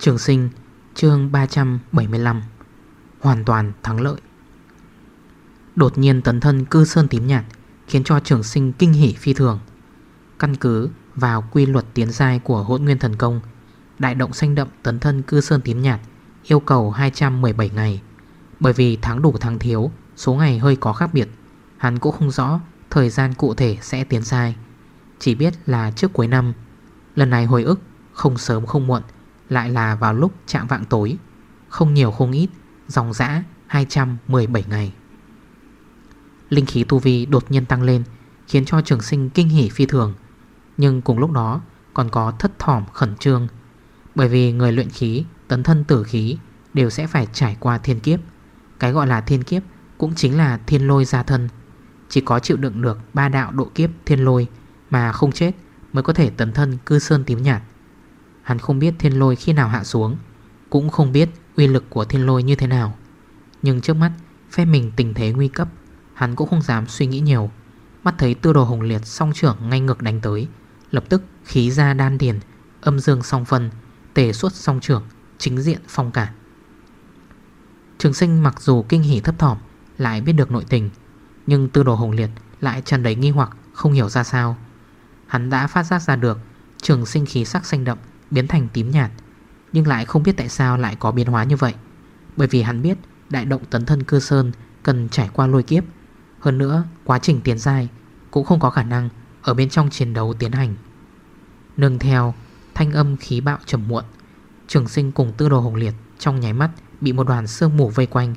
Trường sinh, chương 375 Hoàn toàn thắng lợi. Đột nhiên tấn thân cư sơn tím nhạt, Khiến cho trường sinh kinh hỉ phi thường. Căn cứ vào quy luật tiến giai của hỗn nguyên thần công, Đại động xanh đậm tấn thân cư sơn tím nhạt Yêu cầu 217 ngày. Bởi vì tháng đủ tháng thiếu, Số ngày hơi có khác biệt, Hắn cũng không rõ thời gian cụ thể sẽ tiến dai Chỉ biết là trước cuối năm, Lần này hồi ức không sớm không muộn lại là vào lúc chạm vạng tối, Không nhiều không ít, Dòng dã 217 ngày. Linh khí tu vi đột nhiên tăng lên, Khiến cho trường sinh kinh hỉ phi thường. Nhưng cùng lúc đó, Còn có thất thỏm khẩn trương. Bởi vì người luyện khí, Tấn thân tử khí, Đều sẽ phải trải qua thiên kiếp. Cái gọi là thiên kiếp Cũng chính là thiên lôi gia thân. Chỉ có chịu đựng được ba đạo độ kiếp thiên lôi Mà không chết Mới có thể tấn thân cư sơn tím nhạt. Hắn không biết thiên lôi khi nào hạ xuống, Cũng không biết uy lực của thiên lôi như thế nào. Nhưng trước mắt, Phép mình tình thế nguy cấp, Hắn cũng không dám suy nghĩ nhiều. Mắt thấy tư đồ hồng liệt song trưởng ngay ngược đánh tới, Lập tức khí ra đan điền, Âm dương song phân, Tề suốt song trưởng, Chính diện phong cản Trường sinh mặc dù kinh hỉ thấp thỏm, Lại biết được nội tình, Nhưng tư đồ hồng liệt lại tràn đầy nghi hoặc, Không hiểu ra sao. Hắn đã phát giác ra được Trường sinh khí sắc xanh đậm biến thành tím nhạt. Nhưng lại không biết tại sao lại có biến hóa như vậy. Bởi vì hắn biết đại động tấn thân cư sơn cần trải qua lôi kiếp. Hơn nữa quá trình tiến dài cũng không có khả năng ở bên trong chiến đấu tiến hành. Nương theo thanh âm khí bạo trầm muộn Trường sinh cùng tư đồ hồng liệt trong nháy mắt bị một đoàn sương mù vây quanh.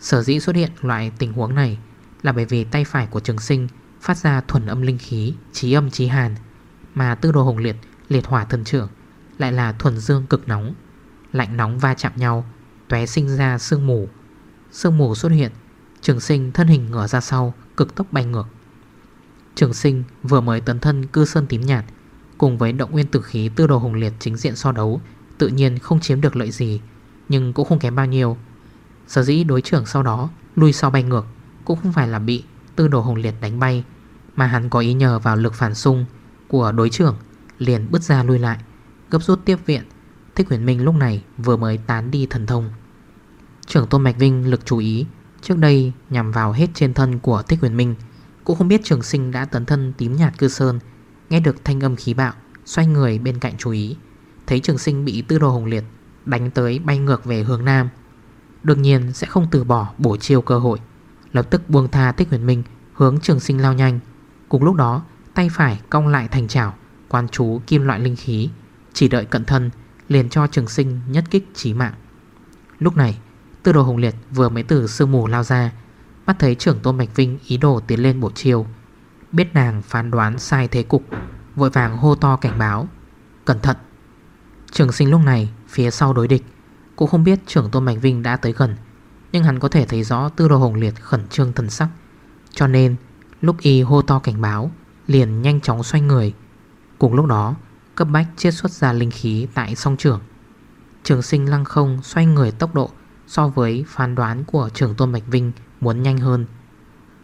Sở dĩ xuất hiện loại tình huống này là bởi vì tay phải của trường sinh phát ra thuần âm linh khí, trí âm trí hàn Mà tư đồ hồng liệt liệt hỏa thần trưởng lại là thuần dương cực nóng. Lạnh nóng va chạm nhau Tué sinh ra sương mù. Sương mù xuất hiện, Trường sinh thân hình ngửa ra sau, Cực tốc bay ngược. Trường sinh vừa mới tấn thân cư sơn tím nhạt, Cùng với động nguyên tử khí tư đồ hùng liệt chính diện so đấu, Tự nhiên không chiếm được lợi gì, Nhưng cũng không kém bao nhiêu. Sở dĩ đối trưởng sau đó, Lui sau bay ngược, Cũng không phải là bị tư đồ hùng liệt đánh bay, Mà hắn có ý nhờ vào lực phản xung Của đối trưởng, Liền bứt ra lui lại. Gấp rút tiếp viện. Thích huyền minh lúc này vừa mới tán đi thần thông. Trưởng Tôn Mạch Vinh lực chú ý, Trước đây nhằm vào hết trên thân của Thích huyền minh, Cũng không biết trường sinh đã tấn thân tím nhạt cư sơn, Nghe được thanh âm khí bạo, Xoay người bên cạnh chú ý, Thấy trường sinh bị tư đồ hồng liệt Đánh tới bay ngược về hướng Nam. Đương nhiên sẽ không từ bỏ bổ chiêu cơ hội, Lập tức buông tha Thích huyền minh Hướng trường sinh lao nhanh. Cùng lúc đó, tay phải cong lại thành chảo Quan chú kim loại linh khí chỉ đợi cận thân Liền cho trường sinh nhất kích chí mạng. Lúc này, Tư đồ hồng liệt vừa mới từ sương mù lao ra bắt thấy trưởng tôn bạch Vinh ý đồ tiến lên bộ chiều Biết nàng phán đoán sai thế cục, Vội vàng hô to cảnh báo, Cẩn thận! Trường sinh lúc này, phía sau đối địch, Cũng không biết trưởng tôn bạch Vinh đã tới gần, Nhưng hắn có thể thấy rõ tư đồ hồng liệt khẩn trương thần sắc. Cho nên, lúc y hô to cảnh báo, Liền nhanh chóng xoay người. Cùng lúc đó Cấp bách chiết xuất ra linh khí tại song trường. Trường sinh lăng không xoay người tốc độ So với phán đoán của trưởng tôn Bạch Vinh Muốn nhanh hơn.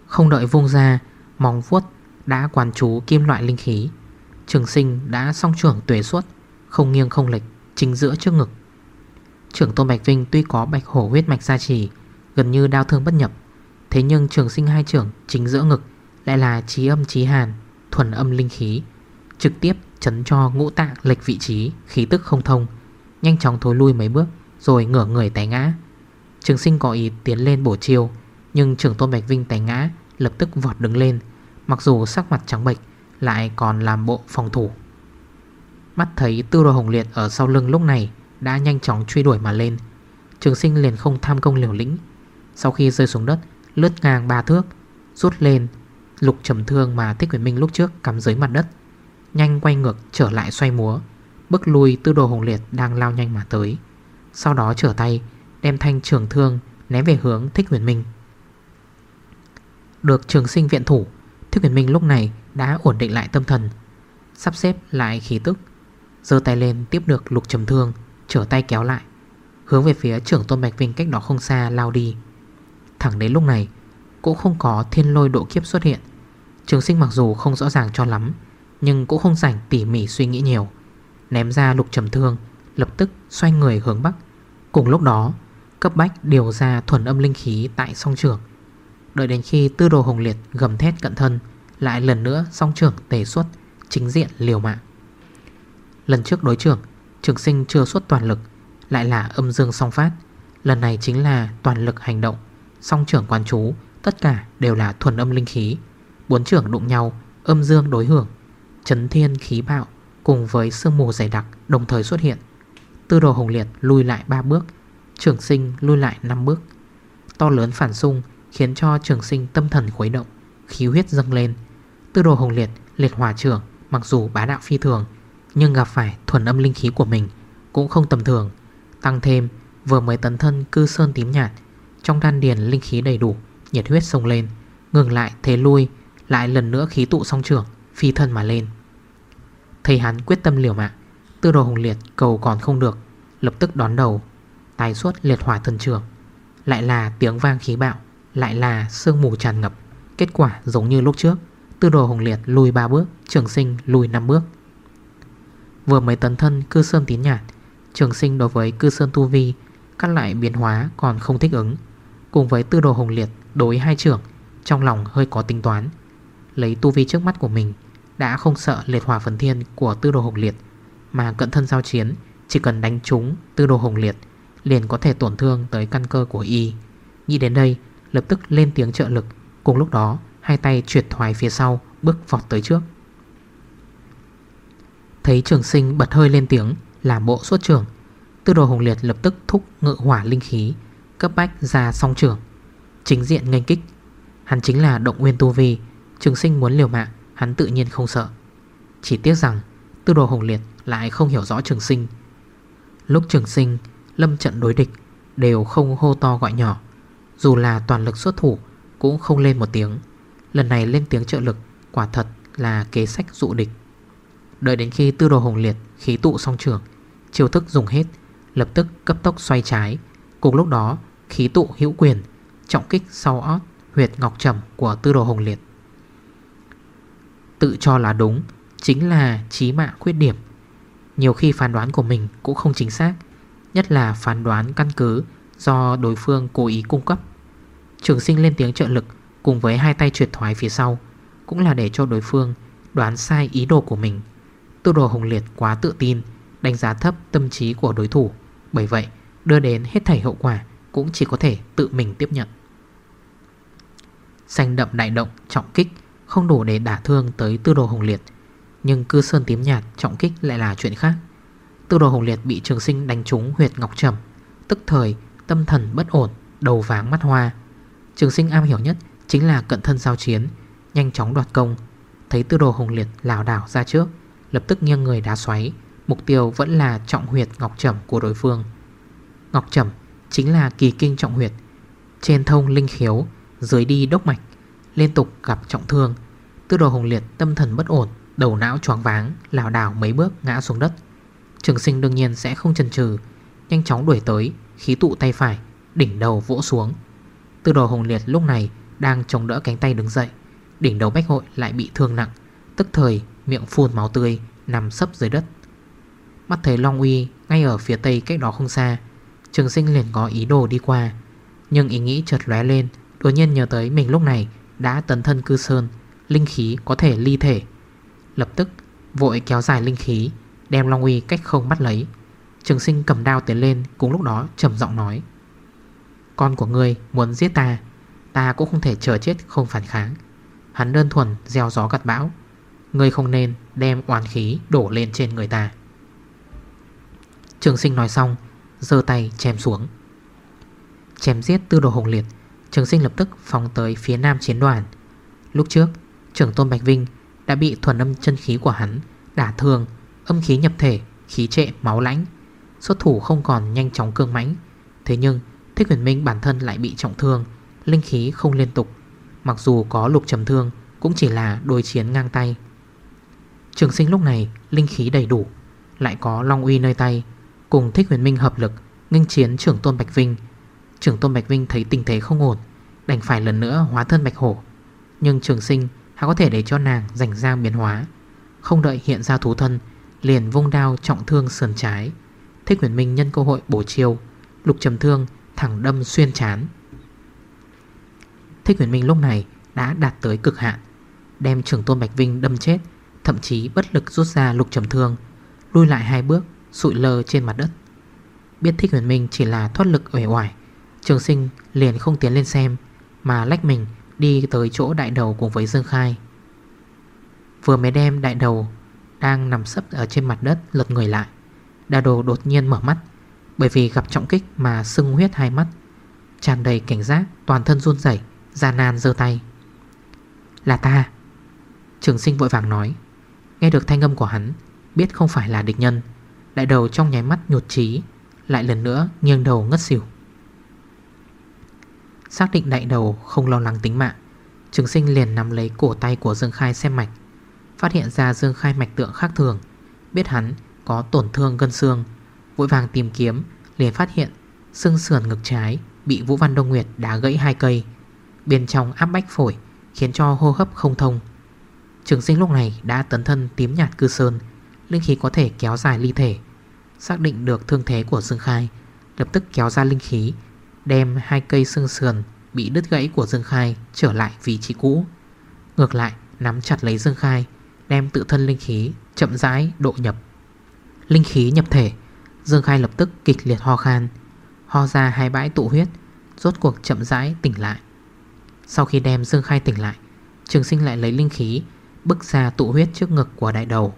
Không đợi vung ra, Móng vuốt đã quản chú kim loại linh khí. Trường sinh đã song trưởng tuệ suốt Không nghiêng không lệch, Chính giữa trước ngực. Trưởng tôn Bạch Vinh tuy có bạch hổ huyết mạch gia trì, Gần như đau thương bất nhập, Thế nhưng trường sinh hai trưởng chính giữa ngực Lại là trí âm trí hàn, Thuần âm linh khí, Trực tiếp chấn cho ngũ tạng lệch vị trí, Khí tức không thông. Nhanh chóng thối lui mấy bước, Rồi ngửa người té ngã. Trường sinh có ý tiến lên bổ chiêu, Nhưng trưởng tôn Bạch Vinh té ngã, Lập tức vọt đứng lên. Mặc dù sắc mặt trắng bệch, Lại còn làm bộ phòng thủ. Mắt thấy tư đồ hồng liệt ở sau lưng lúc này Đã nhanh chóng truy đuổi mà lên. Trường sinh liền không tham công liều lĩnh. Sau khi rơi xuống đất, Lướt ngang ba thước, Rút lên Lục trầm thương mà Thích Quyền Minh lúc trước cắm dưới mặt đất. Nhanh quay ngược trở lại xoay múa. Bước lùi tư đồ hồng liệt đang lao nhanh mà tới. Sau đó trở tay, Đem thanh trường thương ném về hướng Thích Huyền Minh. Được trường sinh viện thủ, Thích Huyền Minh lúc này đã ổn định lại tâm thần, Sắp xếp lại khí tức Dơ tay lên tiếp được lục trầm thương, Trở tay kéo lại, Hướng về phía trưởng Tôn Bạch Vinh cách đó không xa lao đi. Thẳng đến lúc này, Cũng không có thiên lôi độ kiếp xuất hiện. Trường sinh mặc dù không rõ ràng cho lắm nhưng cũng không rảnh tỉ mỉ suy nghĩ nhiều. Ném ra lục trầm thương, Lập tức xoay người hướng Bắc. Cùng lúc đó, Cấp bách điều ra thuần âm linh khí tại song trường. Đợi đến khi tư đồ hồng liệt gầm thét cận thân, Lại lần nữa song trường tề xuất, Chính diện liều mạng. Lần trước đối trưởng, Trường sinh chưa xuất toàn lực, Lại là âm dương song phát. Lần này chính là toàn lực hành động. Song trưởng quan chú, Tất cả đều là thuần âm linh khí. Bốn trưởng đụng nhau, Âm dương đối hưởng. Chấn thiên khí bạo Cùng với sương mù dày đặc đồng thời xuất hiện. Tư đồ hồng liệt lùi lại 3 bước, Trường sinh lùi lại 5 bước. To lớn phản xung Khiến cho trường sinh tâm thần khuấy động, Khí huyết dâng lên. Tư đồ hồng liệt liệt hỏa trưởng, Mặc dù bá đạo phi thường, Nhưng gặp phải thuần âm linh khí của mình Cũng không tầm thường. Tăng thêm, vừa mới tấn thân cư sơn tím nhạt, Trong đan điền linh khí đầy đủ, Nhiệt huyết sông lên. Ngừng lại thế lui, Lại lần nữa khí tụ song trưởng, Phi thân mà lên. Thầy hắn quyết tâm liều mạng. Tư đồ hùng liệt cầu còn không được, Lập tức đón đầu Tài suốt liệt hỏa thân trường. Lại là tiếng vang khí bạo, Lại là sương mù tràn ngập. Kết quả giống như lúc trước, Tư đồ hùng liệt lùi 3 bước, Trường sinh lùi 5 bước. Vừa mới tấn thân cư sơn tín nhạt Trường sinh đối với cư sơn tu vi, Các loại biến hóa còn không thích ứng. Cùng với tư đồ hùng liệt đối hai trưởng, Trong lòng hơi có tính toán. Lấy tu vi trước mắt của mình đã không sợ liệt hỏa phần thiên của tư đồ hồng liệt, Mà cận thân giao chiến, Chỉ cần đánh trúng tư đồ hồng liệt, Liền có thể tổn thương tới căn cơ của y. Nghĩ đến đây, Lập tức lên tiếng trợ lực, Cùng lúc đó, Hai tay truyệt thoái phía sau, Bước vọt tới trước. Thấy trường sinh bật hơi lên tiếng Làm bộ suốt trường Tư đồ hồng liệt lập tức thúc ngự hỏa linh khí, Cấp bách ra song trường. Chính diện ngành kích. Hắn chính là động nguyên tu vi, Trường sinh muốn liều mạng Hắn tự nhiên không sợ. Chỉ tiếc rằng, Tư đồ hồng liệt lại không hiểu rõ trường sinh. Lúc trường sinh, Lâm trận đối địch Đều không hô to gọi nhỏ. Dù là toàn lực xuất thủ, Cũng không lên một tiếng. Lần này lên tiếng trợ lực, Quả thật là kế sách dụ địch. Đợi đến khi tư đồ hồng liệt Khí tụ song trường, Chiêu thức dùng hết, Lập tức cấp tốc xoay trái. Cùng lúc đó, khí tụ hữu quyền, Trọng kích sau ót huyệt ngọc trầm của tư đồ hồng liệt. Tự cho là đúng, Chính là trí mạng khuyết điểm. Nhiều khi phán đoán của mình cũng không chính xác, Nhất là phán đoán căn cứ Do đối phương cố ý cung cấp. Trường sinh lên tiếng trợ lực Cùng với hai tay truyệt thoái phía sau Cũng là để cho đối phương đoán sai ý đồ của mình. Tư đồ hồng liệt quá tự tin, Đánh giá thấp tâm trí của đối thủ, Bởi vậy đưa đến hết thảy hậu quả Cũng chỉ có thể tự mình tiếp nhận. Xanh đậm đại động, trọng kích không đủ để đả thương tới tư đồ hồng liệt. Nhưng cư sơn tím nhạt, trọng kích lại là chuyện khác. Tư đồ hồng liệt bị trường sinh đánh trúng huyệt ngọc trầm. Tức thời, tâm thần bất ổn, Đầu váng mắt hoa. Trường sinh am hiểu nhất chính là cận thân giao chiến, Nhanh chóng đoạt công. Thấy tư đồ hồng liệt lào đảo ra trước, Lập tức nghiêng người đá xoáy. Mục tiêu vẫn là trọng huyệt ngọc trầm của đối phương. Ngọc trầm chính là kỳ kinh trọng huyệt. Trên thông linh khiếu, Dưới đi đốc mạch Liên tục gặp trọng thương. Tư đồ hồng liệt tâm thần bất ổn, Đầu não choáng váng lào đảo mấy bước ngã xuống đất. Trường sinh đương nhiên sẽ không chần chừ, Nhanh chóng đuổi tới, Khí tụ tay phải, Đỉnh đầu vỗ xuống. Tư đồ hồng liệt lúc này Đang chống đỡ cánh tay đứng dậy, Đỉnh đầu bách hội lại bị thương nặng, Tức thời miệng phun máu tươi, Nằm sấp dưới đất. Mắt thấy Long Uy ngay ở phía tây cách đó không xa, Trường sinh liền có ý đồ đi qua, Nhưng ý nghĩ chợt lóe lên, Đột nhiên nhớ tới mình lúc này đã tấn thân cư sơn, Linh khí có thể ly thể. Lập tức, vội kéo dài linh khí, Đem Long Uy cách không bắt lấy. Trường sinh cầm đao tiến lên, Cùng lúc đó trầm giọng nói, Con của ngươi muốn giết ta Ta cũng không thể chờ chết không phản kháng. Hắn đơn thuần gieo gió gặt bão, Ngươi không nên đem oán khí đổ lên trên người ta. Trường sinh nói xong Dơ tay chém xuống. Chém giết tư đồ hồng liệt Trường sinh lập tức phóng tới phía nam chiến đoàn. Lúc trước, Trưởng tôn Bạch Vinh đã bị thuần âm chân khí của hắn Đả thương, Âm khí nhập thể, khí trệ, máu lãnh. Xuất thủ không còn nhanh chóng cương mãnh, Thế nhưng Thích huyền minh bản thân lại bị trọng thương, Linh khí không liên tục. Mặc dù có lục trầm thương, Cũng chỉ là đối chiến ngang tay. Trường sinh lúc này linh khí đầy đủ, Lại có long uy nơi tay, Cùng thích huyền minh hợp lực, Nghênh chiến trưởng tôn Bạch Vinh Trưởng tôn Bạch Vinh thấy tình thế không ổn, Đành phải lần nữa hóa thân Bạch Hổ. Nhưng trường sinh hắn có thể để cho nàng Rảnh ra biến hóa? Không đợi hiện ra thú thân, Liền vung đao trọng thương sườn trái. Thích huyền minh nhân cơ hội bổ chiêu, Lục trầm thương thẳng đâm xuyên chán Thích huyền minh lúc này đã đạt tới cực hạn, Đem trưởng tôn Bạch Vinh đâm chết, Thậm chí bất lực rút ra lục trầm thương, Lui lại hai bước, Sụi lơ trên mặt đất. Biết thích huyền minh chỉ là thoát lực uể ngoài. Trường sinh liền không tiến lên xem, Mà lách mình đi tới chỗ đại đầu cùng với Dương Khai. Vừa mới đem đại đầu Đang nằm sấp ở trên mặt đất lật người lại, Đa đồ đột nhiên mở mắt, Bởi vì gặp trọng kích mà sưng huyết hai mắt, Tràn đầy cảnh giác, Toàn thân run rẩy Gia nan dơ tay. Là ta. Trường sinh vội vàng nói. Nghe được thanh âm của hắn, Biết không phải là địch nhân, Đại đầu trong nháy mắt nhột trí Lại lần nữa nghiêng đầu ngất xỉu. Xác định đại đầu không lo lắng tính mạng. Trường sinh liền nắm lấy cổ tay của Dương Khai xem mạch. Phát hiện ra Dương Khai mạch tượng khác thường. Biết hắn có tổn thương gân xương. Vội vàng tìm kiếm, liền phát hiện Xương sườn ngực trái Bị Vũ Văn Đông Nguyệt đá gãy hai cây. Bên trong áp bách phổi Khiến cho hô hấp không thông. Trường sinh lúc này đã tấn thân tím nhạt cư sơn, Linh khí có thể kéo dài ly thể. Xác định được thương thế của Dương Khai, Lập tức kéo ra linh khí Đem hai cây xương sườn Bị đứt gãy của Dương Khai Trở lại vị trí cũ. Ngược lại, nắm chặt lấy Dương Khai, Đem tự thân linh khí chậm rãi độ nhập. Linh khí nhập thể, Dương Khai lập tức kịch liệt ho khan, Ho ra hai bãi tụ huyết, Rốt cuộc chậm rãi tỉnh lại. Sau khi đem Dương Khai tỉnh lại, Trường sinh lại lấy linh khí Bức ra tụ huyết trước ngực của đại đầu.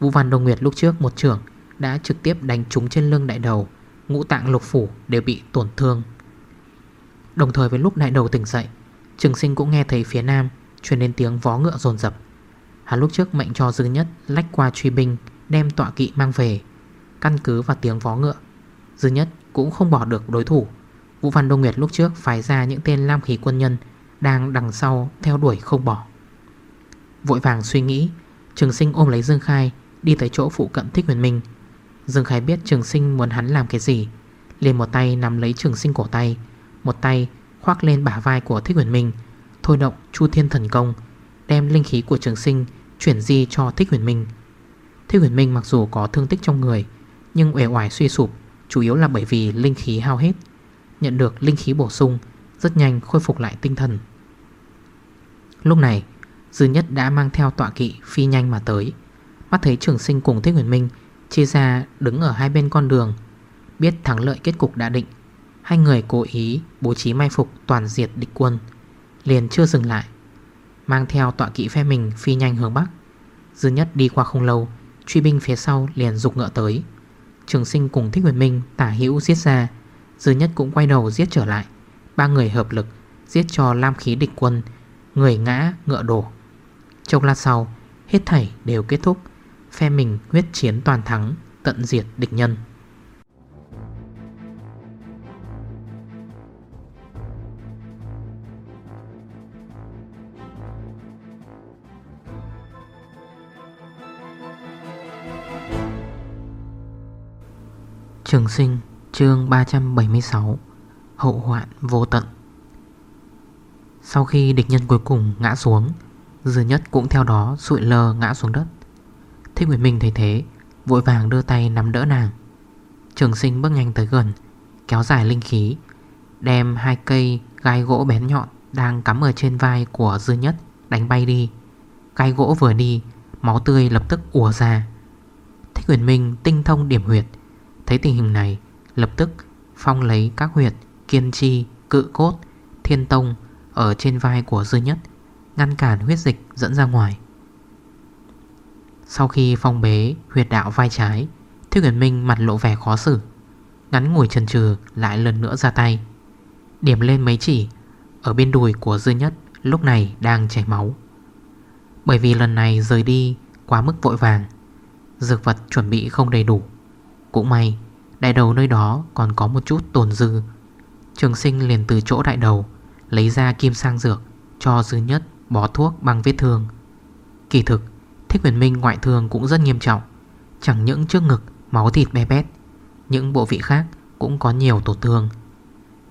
Vũ Văn Đông Nguyệt lúc trước một trưởng Đã trực tiếp đánh trúng trên lưng đại đầu, Ngũ tạng lục phủ đều bị tổn thương. Đồng thời với lúc đại đầu tỉnh dậy, Trường sinh cũng nghe thấy phía nam Truyền đến tiếng vó ngựa dồn dập. Hắn lúc trước mệnh cho dư nhất Lách qua truy binh, Đem tọa kỵ mang về, Căn cứ vào tiếng vó ngựa. Dư nhất cũng không bỏ được đối thủ. Vũ Văn Đông Nguyệt lúc trước phái ra những tên lam khí quân nhân Đang đằng sau theo đuổi không bỏ. Vội vàng suy nghĩ, Trường sinh ôm lấy Dương Khai, Đi tới chỗ phụ cận thích huyền minh. Dương Khai biết trường sinh muốn hắn làm cái gì, liền một tay nắm lấy trường sinh cổ tay một tay khoác lên bả vai của thích huyền minh. Thôi động chu thiên thần công, Đem linh khí của trường sinh Chuyển di cho thích huyền minh. Thích huyền minh mặc dù có thương tích trong người, Nhưng uể oải suy sụp Chủ yếu là bởi vì linh khí hao hết. Nhận được linh khí bổ sung, Rất nhanh khôi phục lại tinh thần. Lúc này, Dư nhất đã mang theo tọa kỵ phi nhanh mà tới. Mắt thấy trường sinh cùng Thích Huyền Minh Chia ra đứng ở hai bên con đường, Biết thắng lợi kết cục đã định Hai người cố ý bố trí mai phục toàn diệt địch quân, Liền chưa dừng lại, Mang theo tọa kỵ phe mình phi nhanh hướng Bắc. Dư nhất đi qua không lâu, Truy binh phía sau liền dục ngựa tới. Trường sinh cùng Thích Huyền Minh, tả hữu giết ra Dư nhất cũng quay đầu giết trở lại. Ba người hợp lực Giết cho lam khí địch quân, Người ngã ngựa đổ. Trong lát sau, Hết thảy đều kết thúc, Phe mình huyết chiến toàn thắng, Tận diệt địch nhân. Trường sinh, chương 376 Hậu hoạn vô tận. Sau khi địch nhân cuối cùng ngã xuống, Dư nhất cũng theo đó sụi lơ ngã xuống đất. Thích Nguyệt Minh thấy thế, Vội vàng đưa tay nắm đỡ nàng. Trường sinh bước nhanh tới gần, Kéo dài linh khí, Đem hai cây gai gỗ bén nhọn Đang cắm ở trên vai của dư nhất Đánh bay đi. Gai gỗ vừa đi, Máu tươi lập tức ùa ra. Thích Huyền Minh tinh thông điểm huyệt Thấy tình hình này Lập tức phong lấy các huyệt Kiên chi, cự cốt, thiên tông Ở trên vai của dư nhất Ngăn cản huyết dịch dẫn ra ngoài. Sau khi phong bế huyệt đạo vai trái Thiếu Nguyễn Minh mặt lộ vẻ khó xử Ngắn ngồi trần trừ lại lần nữa ra tay Điểm lên mấy chỉ Ở bên đùi của Dư Nhất Lúc này đang chảy máu. Bởi vì lần này rời đi Quá mức vội vàng Dược vật chuẩn bị không đầy đủ Cũng may Đại đầu nơi đó còn có một chút tồn dư. Trường sinh liền từ chỗ đại đầu, Lấy ra kim sang dược, Cho dư nhất bó thuốc bằng vết thương. Kỳ thực, Thích huyền minh ngoại thương cũng rất nghiêm trọng, Chẳng những trước ngực máu thịt bé bét, Những bộ vị khác cũng có nhiều tổn thương.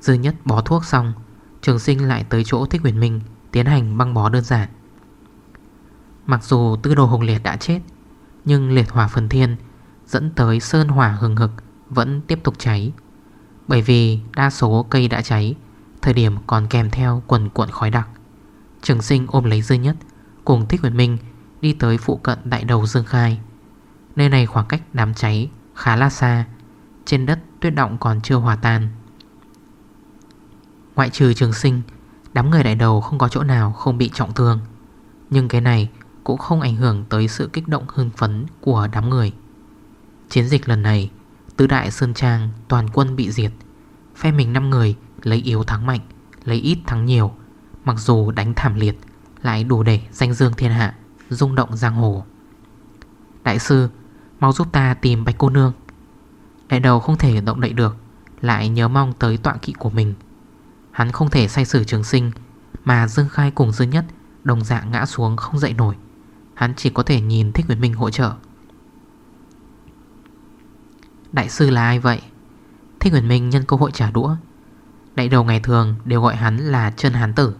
Dư nhất bó thuốc xong, Trường sinh lại tới chỗ Thích huyền minh Tiến hành băng bó đơn giản. Mặc dù tư đồ hùng liệt đã chết, Nhưng liệt hỏa phần thiên Dẫn tới sơn hỏa hừng hực vẫn tiếp tục cháy. Bởi vì đa số cây đã cháy, Thời điểm còn kèm theo quần cuộn khói đặc. Trường sinh ôm lấy dư nhất, Cùng Thích Huyền Minh Đi tới phụ cận đại đầu Dương Khai. Nơi này khoảng cách đám cháy khá là xa, Trên đất tuyết động còn chưa hòa tan. Ngoại trừ trường sinh, Đám người đại đầu không có chỗ nào không bị trọng thương. Nhưng cái này cũng không ảnh hưởng tới sự kích động hưng phấn của đám người. Chiến dịch lần này Tứ đại Sơn Trang toàn quân bị diệt. Phe mình 5 người lấy yếu thắng mạnh, Lấy ít thắng nhiều. Mặc dù đánh thảm liệt, Lại đủ để danh dương thiên hạ, rung động giang hồ. Đại sư, Mau giúp ta tìm bạch cô nương. Đại đầu không thể động đậy được, Lại nhớ mong tới tọa kỵ của mình. Hắn không thể say xử trường sinh, Mà Dương Khai cùng Dương Nhất Đồng dạng ngã xuống không dậy nổi. Hắn chỉ có thể nhìn Thích Nguyễn Minh hỗ trợ. Đại sư là ai vậy? Thích Nguyễn Minh nhân cơ hội trả đũa. Đại đầu ngày thường đều gọi hắn là chân hán tử.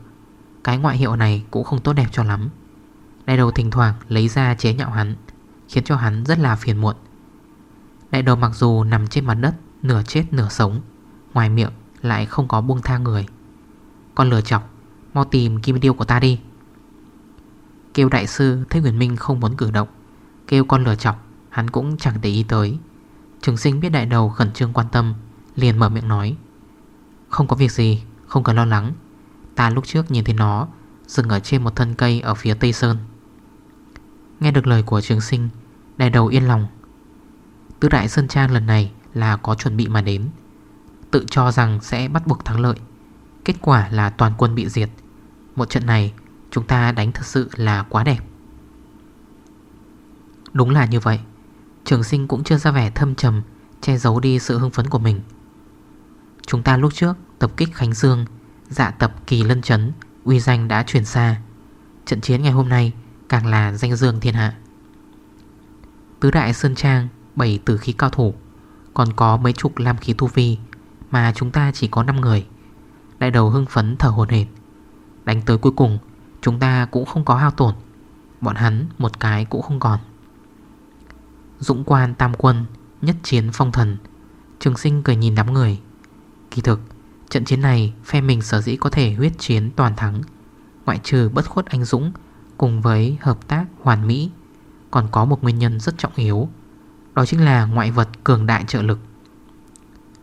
Cái ngoại hiệu này cũng không tốt đẹp cho lắm. Đại đầu thỉnh thoảng lấy ra chế nhạo hắn, Khiến cho hắn rất là phiền muộn. Đại đầu mặc dù nằm trên mặt đất, Nửa chết nửa sống, Ngoài miệng lại không có buông tha người. Con lừa chọc, Mau tìm kim điêu của ta đi. Kêu đại sư, Thế Nguyễn Minh không muốn cử động. Kêu con lừa chọc, Hắn cũng chẳng để ý tới. Trường sinh biết đại đầu khẩn trương quan tâm Liền mở miệng nói. Không có việc gì, không cần lo lắng. Ta lúc trước nhìn thấy nó Dừng ở trên một thân cây ở phía Tây Sơn. Nghe được lời của trường sinh Đại đầu yên lòng. Tứ đại Sơn Trang lần này là có chuẩn bị mà đến. Tự cho rằng sẽ bắt buộc thắng lợi. Kết quả là toàn quân bị diệt. Một trận này chúng ta đánh thật sự là quá đẹp. Đúng là như vậy. Trường sinh cũng chưa ra vẻ thâm trầm, Che giấu đi sự hưng phấn của mình. Chúng ta lúc trước tập kích Khánh Dương Dạ tập kỳ lân chấn, Uy danh đã chuyển xa. Trận chiến ngày hôm nay càng là danh dương thiên hạ. Tứ đại Sơn Trang, Bảy tử khí cao thủ, Còn có mấy chục lam khí thu vi, Mà chúng ta chỉ có 5 người. Đại đầu hưng phấn thở hồn hệt Đánh tới cuối cùng, Chúng ta cũng không có hao tổn. Bọn hắn một cái cũng không còn. Dũng quan tam quân, Nhất chiến phong thần. Trường sinh cười nhìn đám người. Kỳ thực, trận chiến này Phe mình sở dĩ có thể huyết chiến toàn thắng, Ngoại trừ bất khuất anh Dũng Cùng với hợp tác hoàn mỹ, Còn có một nguyên nhân rất trọng yếu, Đó chính là ngoại vật cường đại trợ lực.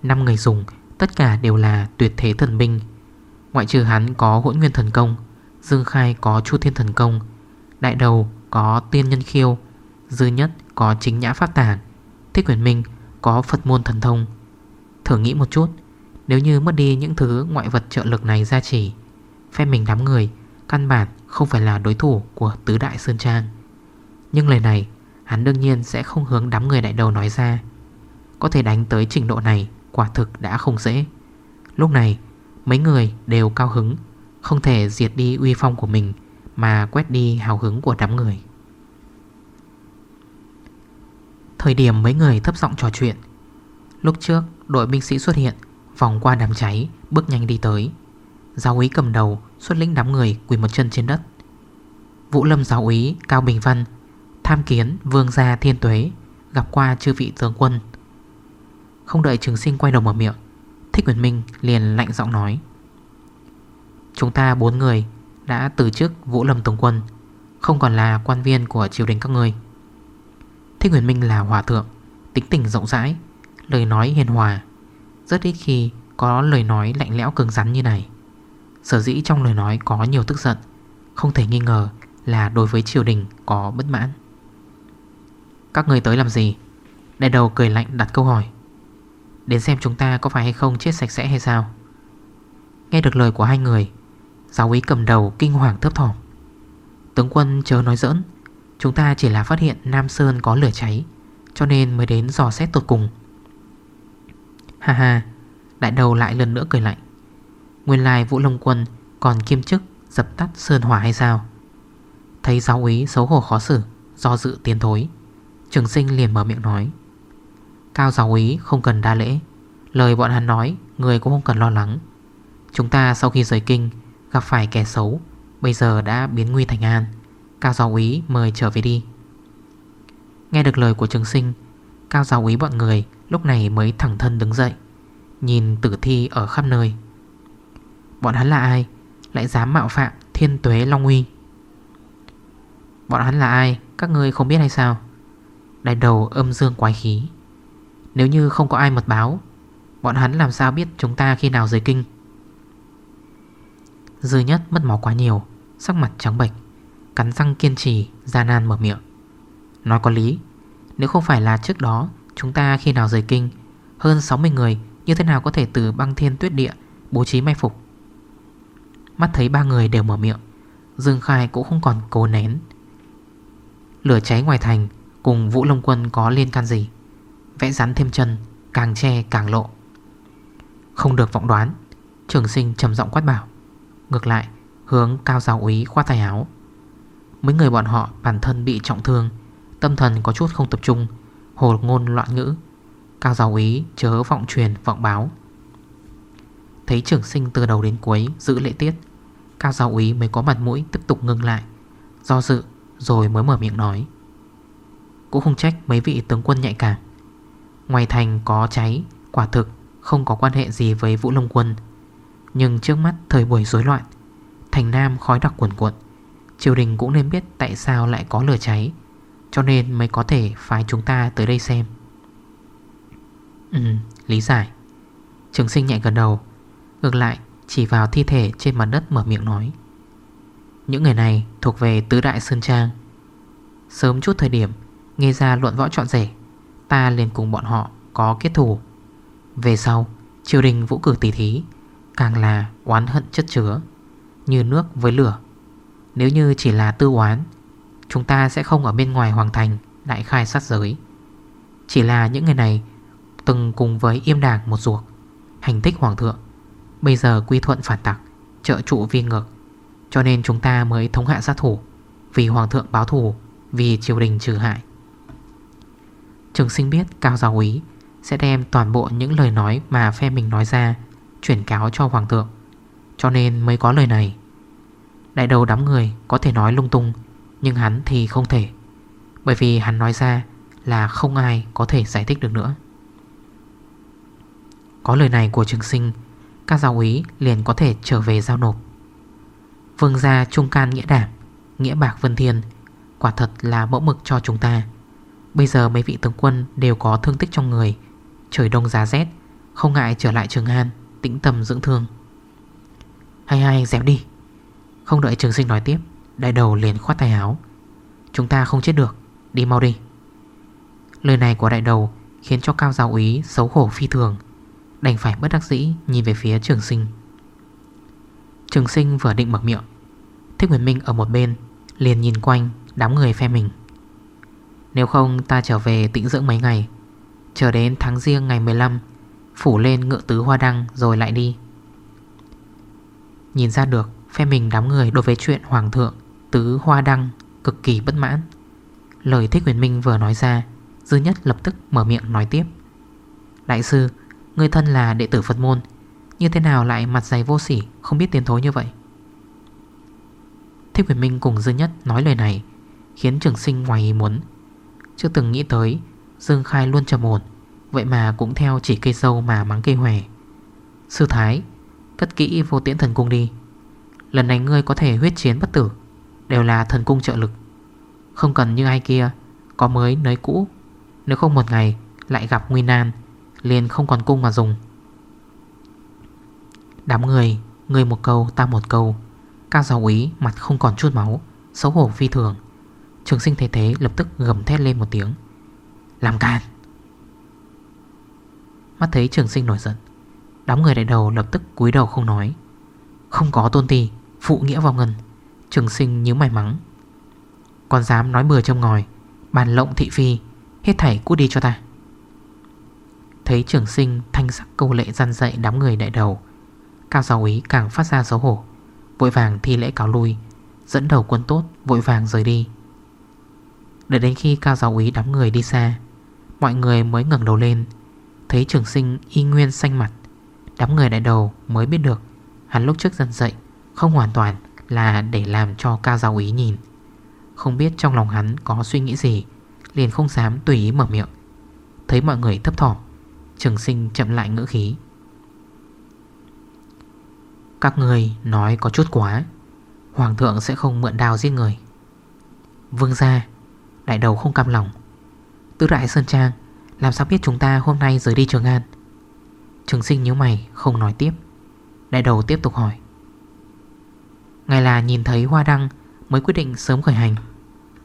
5 người dùng, Tất cả đều là tuyệt thế thần binh. Ngoại trừ hắn có hỗn nguyên thần công, Dương Khai có chu thiên thần công, Đại đầu có tiên nhân khiêu Dư nhất có chính nhã pháp tản Thích quyền minh có Phật môn thần thông. Thử nghĩ một chút, Nếu như mất đi những thứ ngoại vật trợ lực này ra chỉ, Phe mình đám người Căn bản không phải là đối thủ của Tứ Đại Sơn Trang. Nhưng lời này, Hắn đương nhiên sẽ không hướng đám người đại đầu nói ra. Có thể đánh tới trình độ này, Quả thực đã không dễ. Lúc này, mấy người đều cao hứng, Không thể diệt đi uy phong của mình Mà quét đi hào hứng của đám người. Thời điểm mấy người thấp giọng trò chuyện. Lúc trước, đội binh sĩ xuất hiện, Vòng qua đám cháy, Bước nhanh đi tới. Giáo úy cầm đầu xuất lĩnh đám người quỳ một chân trên đất. Vũ lâm giáo úy Cao Bình Văn, Tham kiến vương gia thiên tuế, Gặp qua chư vị tướng quân. Không đợi trường sinh quay đầu mở miệng, Thích Quyền Minh liền lạnh giọng nói. Chúng ta bốn người Đã từ chức Vũ Lâm Tổng Quân, Không còn là quan viên của triều đình các người Thích Quyền Minh là hòa thượng, Tính tình rộng rãi, Lời nói hiền hòa. Rất ít khi có lời nói lạnh lẽo cứng rắn như này. Sở dĩ trong lời nói có nhiều tức giận, Không thể nghi ngờ là đối với triều đình có bất mãn. Các người tới làm gì? Đại đầu cười lạnh đặt câu hỏi. Đến xem chúng ta có phải hay không chết sạch sẽ hay sao? Nghe được lời của hai người, Giáo úy cầm đầu kinh hoàng thấp thỏm. Tướng quân chớ nói giỡn Chúng ta chỉ là phát hiện Nam Sơn có lửa cháy, Cho nên mới đến dò xét tột cùng. Ha ha, Đại đầu lại lần nữa cười lạnh. Nguyên lai Vũ Long Quân còn kiêm chức Dập tắt sơn hỏa hay sao? Thấy giáo úy xấu hổ khó xử, Do dự tiến thối. Trường sinh liền mở miệng nói. Cao giáo úy không cần đa lễ. Lời bọn hắn nói, Người cũng không cần lo lắng. Chúng ta sau khi rời kinh, Gặp phải kẻ xấu, Bây giờ đã biến nguy thành an. Cao giáo úy mời trở về đi. Nghe được lời của trường sinh, Cao giáo úy bọn người lúc này mới thẳng thân đứng dậy, Nhìn tử thi ở khắp nơi. Bọn hắn là ai? Lại dám mạo phạm thiên tuế Long Uy? Bọn hắn là ai? Các ngươi không biết hay sao? Đại đầu âm dương quái khí. Nếu như không có ai mật báo, Bọn hắn làm sao biết chúng ta khi nào rời kinh? Dư nhất mất máu quá nhiều, Sắc mặt trắng bệch. Cắn răng kiên trì, gian nan mở miệng. Nói có lý, Nếu không phải là trước đó, Chúng ta khi nào rời kinh, Hơn 60 người như thế nào có thể từ băng thiên tuyết địa Bố trí may phục? Mắt thấy ba người đều mở miệng, Dương Khai cũng không còn cố nén. Lửa cháy ngoài thành Cùng Vũ Long Quân có liên can gì? Vẽ rắn thêm chân, Càng che càng lộ. Không được vọng đoán, Trường sinh trầm giọng quát bảo, Ngược lại, hướng cao giáo úy khoát tay áo. Mấy người bọn họ bản thân bị trọng thương, Tâm thần có chút không tập trung, Hồ ngôn loạn ngữ. Cao giáo úy chớ vọng truyền, vọng báo. Thấy trưởng sinh từ đầu đến cuối giữ lễ tiết Cao giáo úy mới có mặt mũi tiếp tục ngưng lại, Do dự rồi mới mở miệng nói. Cũng không trách mấy vị tướng quân nhạy cảm. Ngoài thành có cháy, Quả thực không có quan hệ gì với Vũ Long Quân. Nhưng trước mắt thời buổi rối loạn, Thành Nam khói đặc cuồn cuộn. Triều đình cũng nên biết tại sao lại có lửa cháy Cho nên mới có thể phái chúng ta tới đây xem. Ừ, lý giải. Trường sinh nhẹ gần đầu Ngược lại chỉ vào thi thể trên mặt đất mở miệng nói. Những người này thuộc về tứ đại Sơn Trang. Sớm chút thời điểm Nghe ra luận võ trọn rể Ta liền cùng bọn họ có kết thù. Về sau Triều đình vũ cử tỷ thí Càng là oán hận chất chứa Như nước với lửa. Nếu như chỉ là tư oán, Chúng ta sẽ không ở bên ngoài hoàng thành, Đại khai sát giới. Chỉ là những người này Từng cùng với im đàng một ruột, Hành tích hoàng thượng, Bây giờ quy thuận phản tặc, Trợ trụ vi ngược. Cho nên chúng ta mới thống hạ sát thủ, Vì hoàng thượng báo thù, Vì triều đình trừ hại. Trường sinh biết Cao Giáo Úy Sẽ đem toàn bộ những lời nói Mà phe mình nói ra Chuyển cáo cho hoàng thượng. Cho nên mới có lời này. Đại đầu đám người có thể nói lung tung, Nhưng hắn thì không thể, Bởi vì hắn nói ra là không ai có thể giải thích được nữa. Có lời này của trường sinh, Các giáo úy liền có thể trở về giao nộp. Vương gia trung can nghĩa đảm Nghĩa bạc vân thiên, Quả thật là mẫu mực cho chúng ta. Bây giờ mấy vị tướng quân đều có thương tích trong người, Trời đông giá rét, Không ngại trở lại Trường An Tĩnh tâm dưỡng thương. Hay hay dẹp đi. Không đợi trường sinh nói tiếp, Đại đầu liền khoát tay áo. Chúng ta không chết được, Đi mau đi. Lời này của đại đầu Khiến cho cao giáo úy xấu hổ phi thường, Đành phải bất đắc dĩ Nhìn về phía trường sinh. Trường sinh vừa định mở miệng, Thích Nguyễn Minh ở một bên Liền nhìn quanh đám người phe mình. Nếu không ta trở về tĩnh dưỡng mấy ngày, Chờ đến tháng riêng ngày 15 Phủ lên ngựa tứ hoa đăng rồi lại đi. Nhìn ra được Phe mình đám người đối với chuyện Hoàng thượng, Tứ hoa đăng cực kỳ bất mãn. Lời Thích Huyền Minh vừa nói ra, Dư nhất lập tức mở miệng nói tiếp. Đại sư Người thân là đệ tử Phật môn, Như thế nào lại mặt dày vô sỉ, Không biết tiền thối như vậy? Thích Huyền Minh cùng Dư nhất nói lời này, Khiến trường sinh ngoài ý muốn. Chưa từng nghĩ tới, Dương Khai luôn trầm ổn, Vậy mà cũng theo chỉ cây sâu mà mắng cây hòe. Sư Thái, Cất kỹ vô tiễn thần cung đi. Lần này ngươi có thể huyết chiến bất tử, Đều là thần cung trợ lực. Không cần như ai kia, Có mới nới cũ. Nếu không một ngày lại gặp nguy nan, Liền không còn cung mà dùng. Đám người Người một câu, ta một câu. Cao giáo úy mặt không còn chút máu, Xấu hổ phi thường. Trường sinh thế thế lập tức gầm thét lên một tiếng. Làm can Mắt thấy trường sinh nổi giận, Đám người đại đầu lập tức cúi đầu không nói. Không có tôn ti, Phụ nghĩa vào ngân Trường sinh như mày mắng. Còn dám nói bừa trong ngòi, Bàn lộng thị phi, Hết thảy cút đi cho ta. Thấy trưởng sinh thanh sắc câu lệ gian dạy đám người đại đầu, Cao giáo úy càng phát ra xấu hổ. Vội vàng thi lễ cáo lui, Dẫn đầu quân tốt vội vàng rời đi. Đợi đến khi cao giáo úy đám người đi xa, Mọi người mới ngẩng đầu lên. Thấy trường sinh y nguyên xanh mặt, Đám người đại đầu mới biết được Hắn lúc trước dần dậy, Không hoàn toàn là để làm cho cao giáo ý nhìn. Không biết trong lòng hắn có suy nghĩ gì, Liền không dám tùy ý mở miệng. Thấy mọi người thấp thỏm, Trường sinh chậm lại ngữ khí. Các người nói có chút quá, Hoàng thượng sẽ không mượn đào giết người. Vương ra Đại đầu không cam lòng. Tứ đại Sơn Trang, Làm sao biết chúng ta hôm nay rời đi Trường An? Trường sinh nhíu mày, không nói tiếp. Đại đầu tiếp tục hỏi. Ngài là nhìn thấy hoa đăng Mới quyết định sớm khởi hành.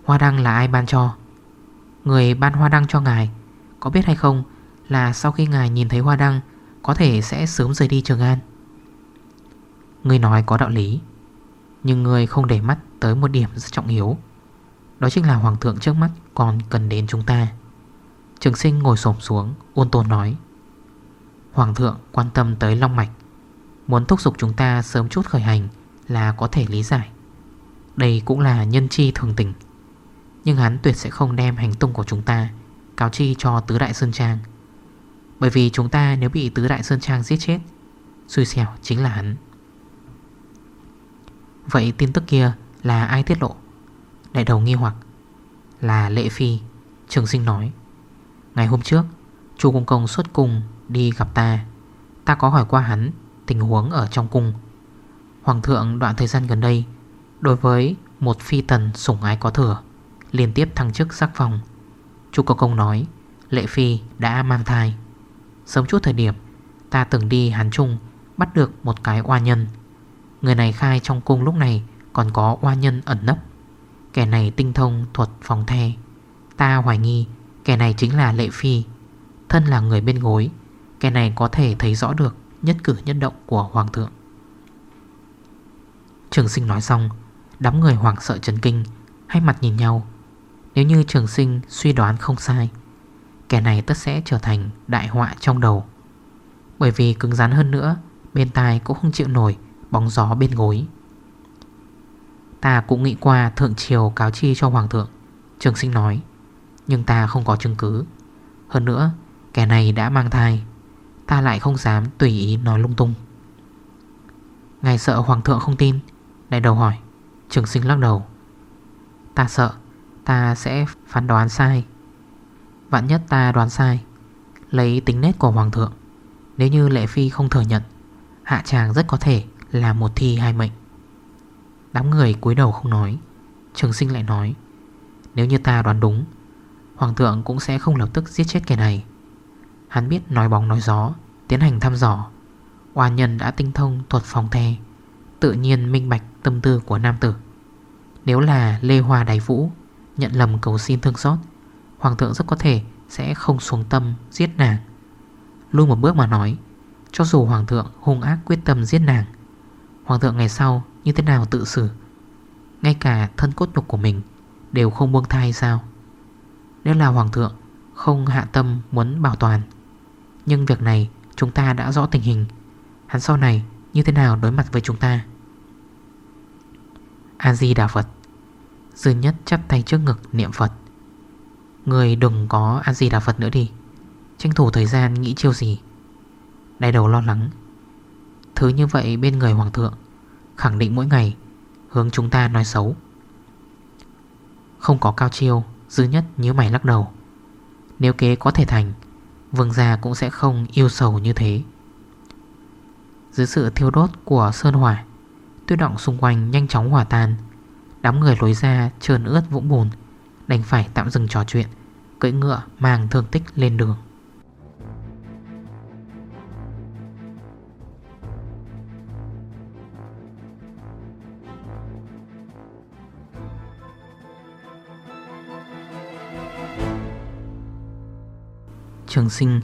Hoa đăng là ai ban cho? Người ban hoa đăng cho ngài, Có biết hay không là sau khi ngài nhìn thấy hoa đăng, Có thể sẽ sớm rời đi Trường An? Người nói có đạo lý, Nhưng người không để mắt tới một điểm rất trọng yếu. Đó chính là hoàng thượng trước mắt còn cần đến chúng ta. Trường sinh ngồi xổm xuống, Ôn tồn nói. Hoàng thượng quan tâm tới Long Mạch. Muốn thúc giục chúng ta sớm chút khởi hành Là có thể lý giải. Đây cũng là nhân chi thường tình. Nhưng hắn tuyệt sẽ không đem hành tung của chúng ta Cáo chi cho Tứ Đại Sơn Trang. Bởi vì chúng ta nếu bị Tứ Đại Sơn Trang giết chết, Xui xẻo chính là hắn. Vậy tin tức kia là ai tiết lộ? Đại đầu nghi hoặc Là Lệ Phi, Trường sinh nói. Ngày hôm trước, Chu Công Công xuất cùng đi gặp ta. Ta có hỏi qua hắn Tình huống ở trong cung. Hoàng thượng đoạn thời gian gần đây, Đối với một phi tần sủng ái có thừa, Liên tiếp thăng chức sắc phòng Chu Công Công nói, Lệ Phi đã mang thai. Sớm chút thời điểm, Ta từng đi Hán Trung Bắt được một cái oa nhân. Người này khai trong cung lúc này Còn có oa nhân ẩn nấp. Kẻ này tinh thông thuật phòng the. Ta hoài nghi Kẻ này chính là Lệ Phi, Thân là người bên gối, Kẻ này có thể thấy rõ được. Nhất cử nhất động của Hoàng thượng. Trường sinh nói xong, Đám người hoảng sợ chấn kinh, Hai mặt nhìn nhau. Nếu như trường sinh suy đoán không sai, Kẻ này tất sẽ trở thành đại họa trong đầu. Bởi vì cứng rắn hơn nữa, Bên tai cũng không chịu nổi Bóng gió bên gối. Ta cũng nghĩ qua thượng triều cáo chi cho hoàng thượng, Trường sinh nói, Nhưng ta không có chứng cứ. Hơn nữa, kẻ này đã mang thai Ta lại không dám tùy ý nói lung tung. Ngài sợ hoàng thượng không tin, Đại đầu hỏi. Trường sinh lắc đầu. Ta sợ, Ta sẽ phán đoán sai. Vạn nhất ta đoán sai, Lấy tính nét của hoàng thượng, Nếu như lệ phi không thừa nhận, Hạ tràng rất có thể là một thi hai mệnh. Đám người cúi đầu không nói. Trường sinh lại nói, Nếu như ta đoán đúng, Hoàng thượng cũng sẽ không lập tức giết chết kẻ này. Hắn biết nói bóng nói gió Tiến hành thăm dò. Hoa nhân đã tinh thông thuật phòng the Tự nhiên minh bạch tâm tư của nam tử. Nếu là Lê Hoa đài Vũ, Nhận lầm cầu xin thương xót, Hoàng thượng rất có thể sẽ không xuống tâm giết nàng. Lui một bước mà nói, Cho dù hoàng thượng hung ác quyết tâm giết nàng, Hoàng thượng ngày sau như thế nào tự xử? Ngay cả thân cốt nhục của mình Đều không buông thai sao? Nếu là hoàng thượng Không hạ tâm muốn bảo toàn, Nhưng việc này chúng ta đã rõ tình hình. Hắn sau này như thế nào đối mặt với chúng ta? A-di-đà Phật. Dư nhất chắp tay trước ngực niệm Phật. Người đừng có A-di-đà Phật nữa đi. Tranh thủ thời gian nghĩ chiêu gì? Đại đầu lo lắng. Thứ như vậy bên người hoàng thượng, Khẳng định mỗi ngày Hướng chúng ta nói xấu. Không có cao chiêu, Dư nhất nhớ mày lắc đầu. Nếu kế có thể thành Vương gia cũng sẽ không yêu sầu như thế. Dưới sự thiêu đốt của sơn hỏa, Tuyết động xung quanh nhanh chóng hòa tan. Đám người lối ra trơn ướt vũng bùn, Đành phải tạm dừng trò chuyện, Cưỡi ngựa mang thương tích lên đường. Trường sinh,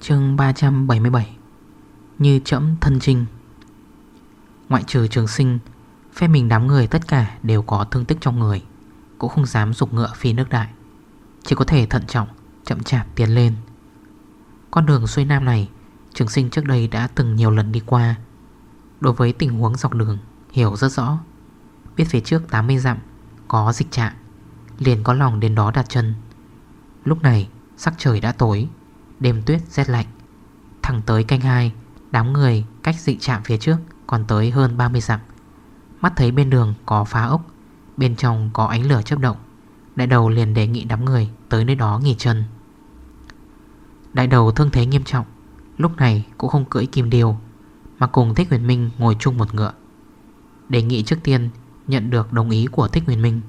chương 377 Như trẫm thân trinh Ngoại trừ trường sinh Phe mình đám người tất cả đều có thương tích trong người, Cũng không dám dục ngựa phi nước đại, Chỉ có thể thận trọng, chậm chạp tiến lên. Con đường xuôi nam này, Trường sinh trước đây đã từng nhiều lần đi qua. Đối với tình huống dọc đường, Hiểu rất rõ. Biết phía trước 80 dặm, Có dịch trạng, Liền có lòng đến đó đặt chân. Lúc này, sắc trời đã tối. Đêm tuyết rét lạnh. Thẳng tới canh hai, Đám người cách dị trạm phía trước Còn tới hơn 30 dặm. Mắt thấy bên đường có phá ốc, Bên trong có ánh lửa chấp động. Đại đầu liền đề nghị đám người Tới nơi đó nghỉ chân. Đại đầu thương thế nghiêm trọng, Lúc này cũng không cưỡi kim điều Mà cùng Thích Huyền Minh ngồi chung một ngựa. Đề nghị trước tiên Nhận được đồng ý của Thích Huyền Minh.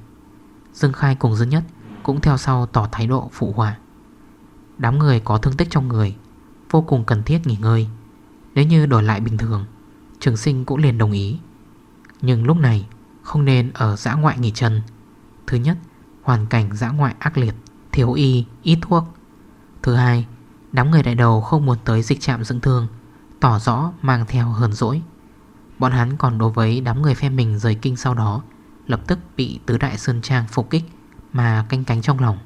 Dương Khai cùng Dương Nhất Cũng theo sau tỏ thái độ phụ hòa Đám người có thương tích trong người Vô cùng cần thiết nghỉ ngơi. Nếu như đổi lại bình thường Trường sinh cũng liền đồng ý. Nhưng lúc này không nên ở giã ngoại nghỉ chân. Thứ nhất Hoàn cảnh giã ngoại ác liệt Thiếu y, ít thuốc. Thứ hai Đám người đại đầu không muốn tới dịch trạm dưỡng thương Tỏ rõ mang theo hờn dỗi. Bọn hắn còn đối với đám người phe mình rời kinh sau đó Lập tức bị tứ đại sơn trang phục kích Mà canh cánh trong lòng.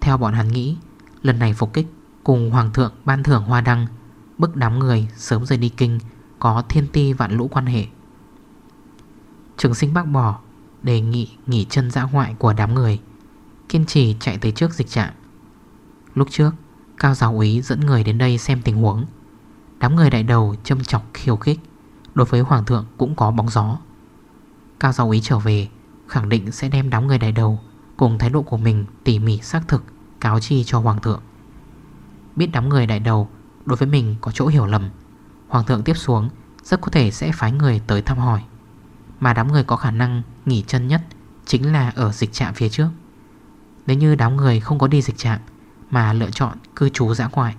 Theo bọn hắn nghĩ Lần này phục kích cùng hoàng thượng ban thưởng hoa đăng, Bức đám người sớm rời đi kinh, Có thiên ti vạn lũ quan hệ. Trường sinh bác bỏ, Đề nghị nghỉ chân dã ngoại của đám người, Kiên trì chạy tới trước dịch trạm Lúc trước, Cao giáo úy dẫn người đến đây xem tình huống. Đám người đại đầu châm chọc khiêu khích, Đối với hoàng thượng cũng có bóng gió. Cao giáo úy trở về, Khẳng định sẽ đem đám người đại đầu Cùng thái độ của mình tỉ mỉ xác thực. Cáo chi cho hoàng thượng. Biết đám người đại đầu, Đối với mình có chỗ hiểu lầm. Hoàng thượng tiếp xuống, Rất có thể sẽ phái người tới thăm hỏi. Mà đám người có khả năng nghỉ chân nhất Chính là ở dịch trạm phía trước. Nếu như đám người không có đi dịch trạm Mà lựa chọn cư trú giã ngoại,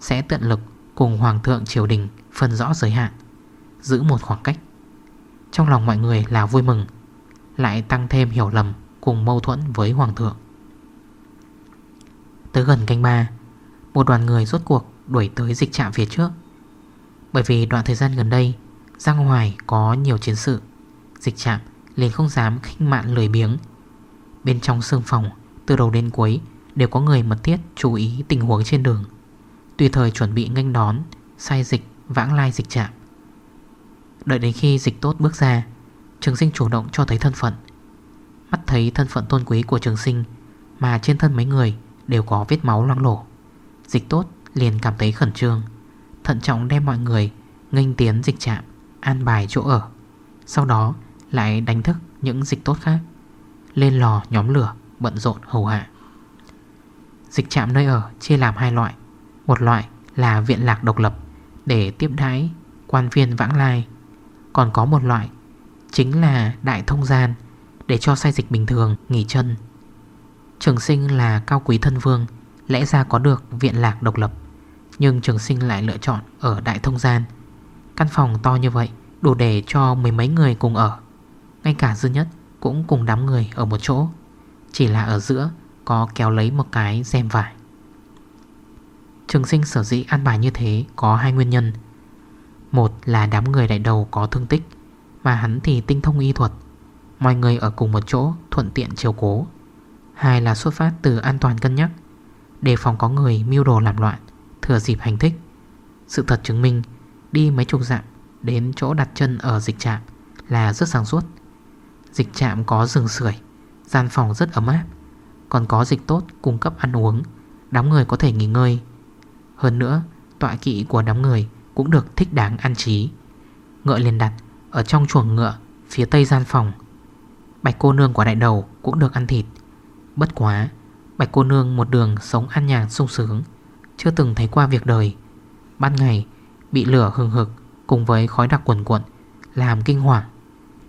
Sẽ tận lực cùng Hoàng thượng triều đình Phân rõ giới hạn, Giữ một khoảng cách. Trong lòng mọi người là vui mừng, Lại tăng thêm hiểu lầm Cùng mâu thuẫn với Hoàng thượng. Tới gần canh ba. Một đoàn người rốt cuộc đuổi tới dịch trạm phía trước. Bởi vì đoạn thời gian gần đây, Giang Hoài có nhiều chiến sự. Dịch trạm liền không dám khinh mạn lười biếng. Bên trong sương phòng, Từ đầu đến cuối Đều có người mật thiết chú ý tình huống trên đường. Tùy thời chuẩn bị nghênh đón, Sai dịch, vãng lai dịch trạm. Đợi đến khi dịch tốt bước ra, Trường sinh chủ động cho thấy thân phận. Mắt thấy thân phận tôn quý của trường sinh Mà trên thân mấy người Đều có vết máu loang lổ. Dịch tốt liền cảm thấy khẩn trương, Thận trọng đem mọi người nganh tiến dịch trạm, An bài chỗ ở. Sau đó lại đánh thức những dịch tốt khác, Lên lò nhóm lửa Bận rộn hầu hạ. Dịch trạm nơi ở chia làm hai loại, Một loại là viện lạc độc lập Để tiếp đái quan viên vãng lai, Còn có một loại Chính là đại thông gian Để cho sai dịch bình thường nghỉ chân. Trường sinh là cao quý thân vương, Lẽ ra có được viện lạc độc lập. Nhưng trường sinh lại lựa chọn ở đại thông gian. Căn phòng to như vậy, Đủ để cho mười mấy người cùng ở. Ngay cả dư nhất cũng cùng đám người ở một chỗ. Chỉ là ở giữa, có kéo lấy một cái rèm vải. Trường sinh sở dĩ an bài như thế có hai nguyên nhân. Một là đám người đại đầu có thương tích, Mà hắn thì tinh thông y thuật. Mọi người ở cùng một chỗ thuận tiện chiều cố. Hai là xuất phát từ an toàn cân nhắc. Đề phòng có người mưu đồ làm loạn, Thừa dịp hành thích. Sự thật chứng minh, Đi mấy chục dặm Đến chỗ đặt chân ở dịch trạm Là rất sáng suốt. Dịch trạm có rừng sưởi, Gian phòng rất ấm áp. Còn có dịch tốt cung cấp ăn uống, Đám người có thể nghỉ ngơi. Hơn nữa, tọa kỵ của đám người Cũng được thích đáng ăn trí. Ngựa liền đặt ở trong chuồng ngựa Phía tây gian phòng. Bạch cô nương của đại đầu cũng được ăn thịt. Bất quá, Bạch cô nương một đường sống an nhàn sung sướng, Chưa từng thấy qua việc đời. Ban ngày, bị lửa hừng hực Cùng với khói đặc quần cuộn Làm kinh hoàng.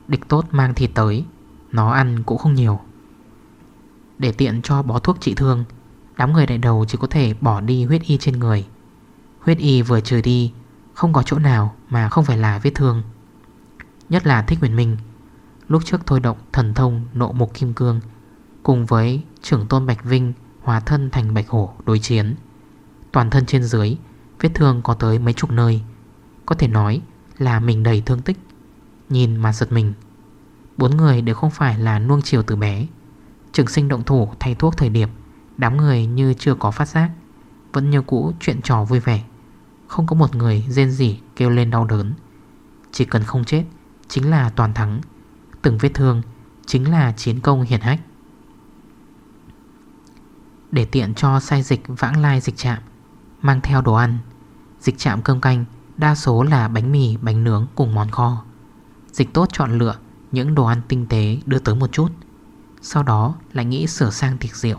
Địch tốt mang thịt tới, Nó ăn cũng không nhiều. Để tiện cho bó thuốc trị thương, Đám người đại đầu chỉ có thể bỏ đi huyết y trên người. Huyết y vừa trừ đi, Không có chỗ nào mà không phải là vết thương. Nhất là Thích Huyền Minh, Lúc trước thôi động thần thông nộ mục kim cương Cùng với trưởng tôn Bạch Vinh Hóa thân thành Bạch Hổ đối chiến. Toàn thân trên dưới, Vết thương có tới mấy chục nơi. Có thể nói là mình đầy thương tích. Nhìn mà giật mình. Bốn người đều không phải là nuông chiều từ bé. Trường sinh động thủ thay thuốc thời điểm, Đám người như chưa có phát giác. Vẫn như cũ chuyện trò vui vẻ. Không có một người rên rỉ kêu lên đau đớn. Chỉ cần không chết, Chính là toàn thắng. Từng vết thương Chính là chiến công hiển hách. Để tiện cho sai dịch vãng lai dịch chạm Mang theo đồ ăn. Dịch chạm cơm canh Đa số là bánh mì, bánh nướng cùng món kho. Dịch tốt chọn lựa những đồ ăn tinh tế đưa tới một chút. Sau đó lại nghĩ sửa sang tiệc rượu.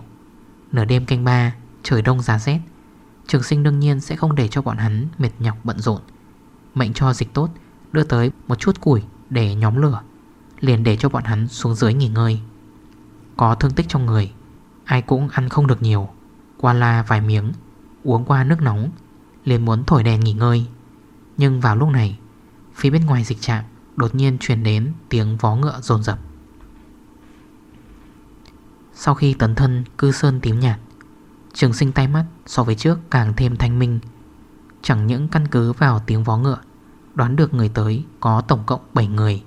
Nửa đêm canh ba Trời đông giá rét. Trường sinh đương nhiên sẽ không để cho bọn hắn mệt nhọc bận rộn. Mệnh cho dịch tốt Đưa tới một chút củi để nhóm lửa Liền để cho bọn hắn xuống dưới nghỉ ngơi. Có thương tích trong người Ai cũng ăn không được nhiều. Qua la vài miếng, Uống qua nước nóng, Liền muốn thổi đèn nghỉ ngơi. Nhưng vào lúc này, Phía bên ngoài dịch trạm Đột nhiên truyền đến tiếng vó ngựa rồn rập. Sau khi tấn thân cư sơn tím nhạt, Trường sinh tay mắt so với trước càng thêm thanh minh. Chẳng những căn cứ vào tiếng vó ngựa, Đoán được người tới có tổng cộng 7 người.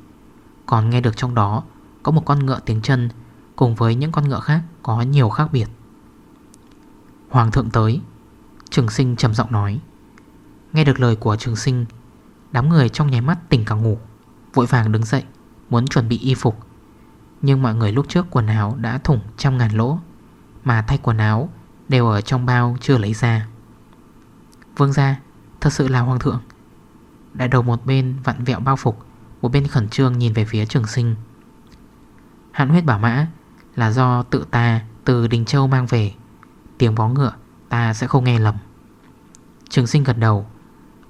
Còn nghe được trong đó Có một con ngựa tiếng chân Cùng với những con ngựa khác có nhiều khác biệt. Hoàng thượng tới, Trường sinh trầm giọng nói, Nghe được lời của trường sinh, Đám người trong nháy mắt tỉnh cả ngủ, Vội vàng đứng dậy, Muốn chuẩn bị y phục. Nhưng mọi người lúc trước quần áo đã thủng trăm ngàn lỗ, Mà thay quần áo Đều ở trong bao chưa lấy ra. Vương ra Thật sự là hoàng thượng. Đại đầu một bên vặn vẹo bao phục, Một bên khẩn trương nhìn về phía trường sinh. Hạn huyết bảo mã là do tự ta từ Đình Châu mang về. Tiếng vó ngựa, Ta sẽ không nghe lầm. Trường sinh gật đầu.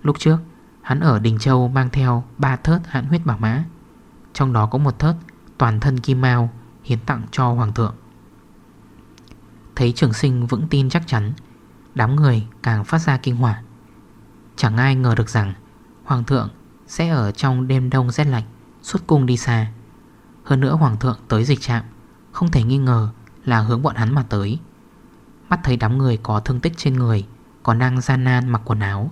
Lúc trước, Hắn ở Đình Châu mang theo 3 thớt hãn huyết bảo mã. Trong đó có một thớt, toàn thân kim mau Hiến tặng cho hoàng thượng. Thấy trường sinh vững tin chắc chắn, Đám người càng phát ra kinh hỏa Chẳng ai ngờ được rằng, Hoàng thượng sẽ ở trong đêm đông rét lạnh, suốt cung đi xa. Hơn nữa hoàng thượng tới dịch trạm. Không thể nghi ngờ là hướng bọn hắn mà tới. Mắt thấy đám người có thương tích trên người Còn đang gian nan mặc quần áo,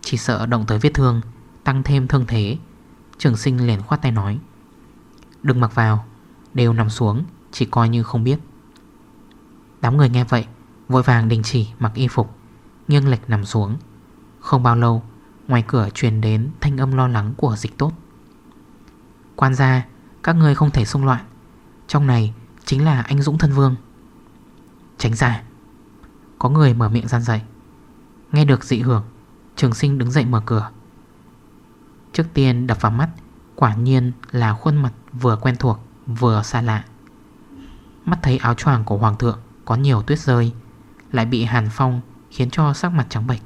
Chỉ sợ động tới vết thương, Tăng thêm thương thế, Trường sinh liền khoát tay nói, Đừng mặc vào, Đều nằm xuống, Chỉ coi như không biết. Đám người nghe vậy, Vội vàng đình chỉ mặc y phục, Nghiêng lệch nằm xuống. Không bao lâu, Ngoài cửa truyền đến thanh âm lo lắng của dịch tốt. Quan gia, Các người không thể xung loạn. Trong này chính là anh Dũng thân vương. Tránh ra Có người mở miệng gian dậy Nghe được dị hưởng, Trường sinh đứng dậy mở cửa. Trước tiên đập vào mắt, Quả nhiên là khuôn mặt vừa quen thuộc, Vừa xa lạ. Mắt thấy áo choàng của hoàng thượng Có nhiều tuyết rơi, Lại bị hàn phong khiến cho sắc mặt trắng bệch.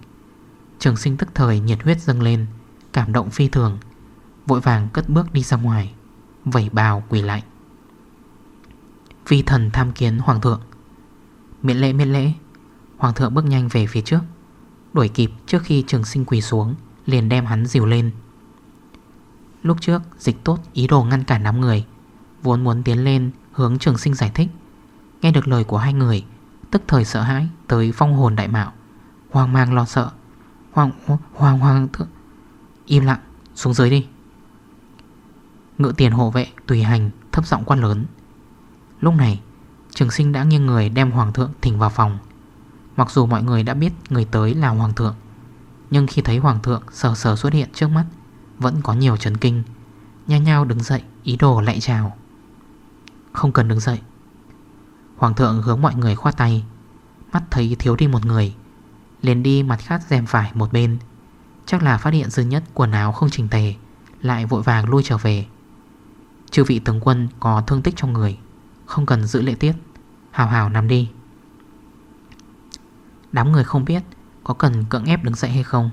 Trường sinh tức thời nhiệt huyết dâng lên, Cảm động phi thường, Vội vàng cất bước đi ra ngoài, Vẩy bào quỳ lạnh Vi thần tham kiến hoàng thượng. Miễn lễ miễn lễ. Hoàng thượng bước nhanh về phía trước, Đuổi kịp trước khi trường sinh quỳ xuống, Liền đem hắn dìu lên. Lúc trước, dịch tốt ý đồ ngăn cản đám người, Vốn muốn tiến lên hướng trường sinh giải thích. Nghe được lời của hai người, Tức thời sợ hãi tới phong hồn đại mạo. Hoang mang lo sợ. Hoàng hoàng hoàng thượng Im lặng, xuống dưới đi. Ngự tiền hộ vệ tùy hành thấp giọng quan lớn. Lúc này, Trường sinh đã nghiêng người đem hoàng thượng thỉnh vào phòng. Mặc dù mọi người đã biết người tới là hoàng thượng, Nhưng khi thấy hoàng thượng sờ sờ xuất hiện trước mắt, Vẫn có nhiều chấn kinh, Nhao nhau đứng dậy, ý đồ lạy chào. Không cần đứng dậy. Hoàng thượng hướng mọi người khoát tay, Mắt thấy thiếu đi một người, liền đi mặt khác dèm phải một bên. Chắc là phát hiện dư nhất quần áo không chỉnh tề, Lại vội vàng lui trở về. Chư vị tướng quân có thương tích trong người. Không cần giữ lễ tiết. Hào hào nằm đi. Đám người không biết Có cần cưỡng ép đứng dậy hay không.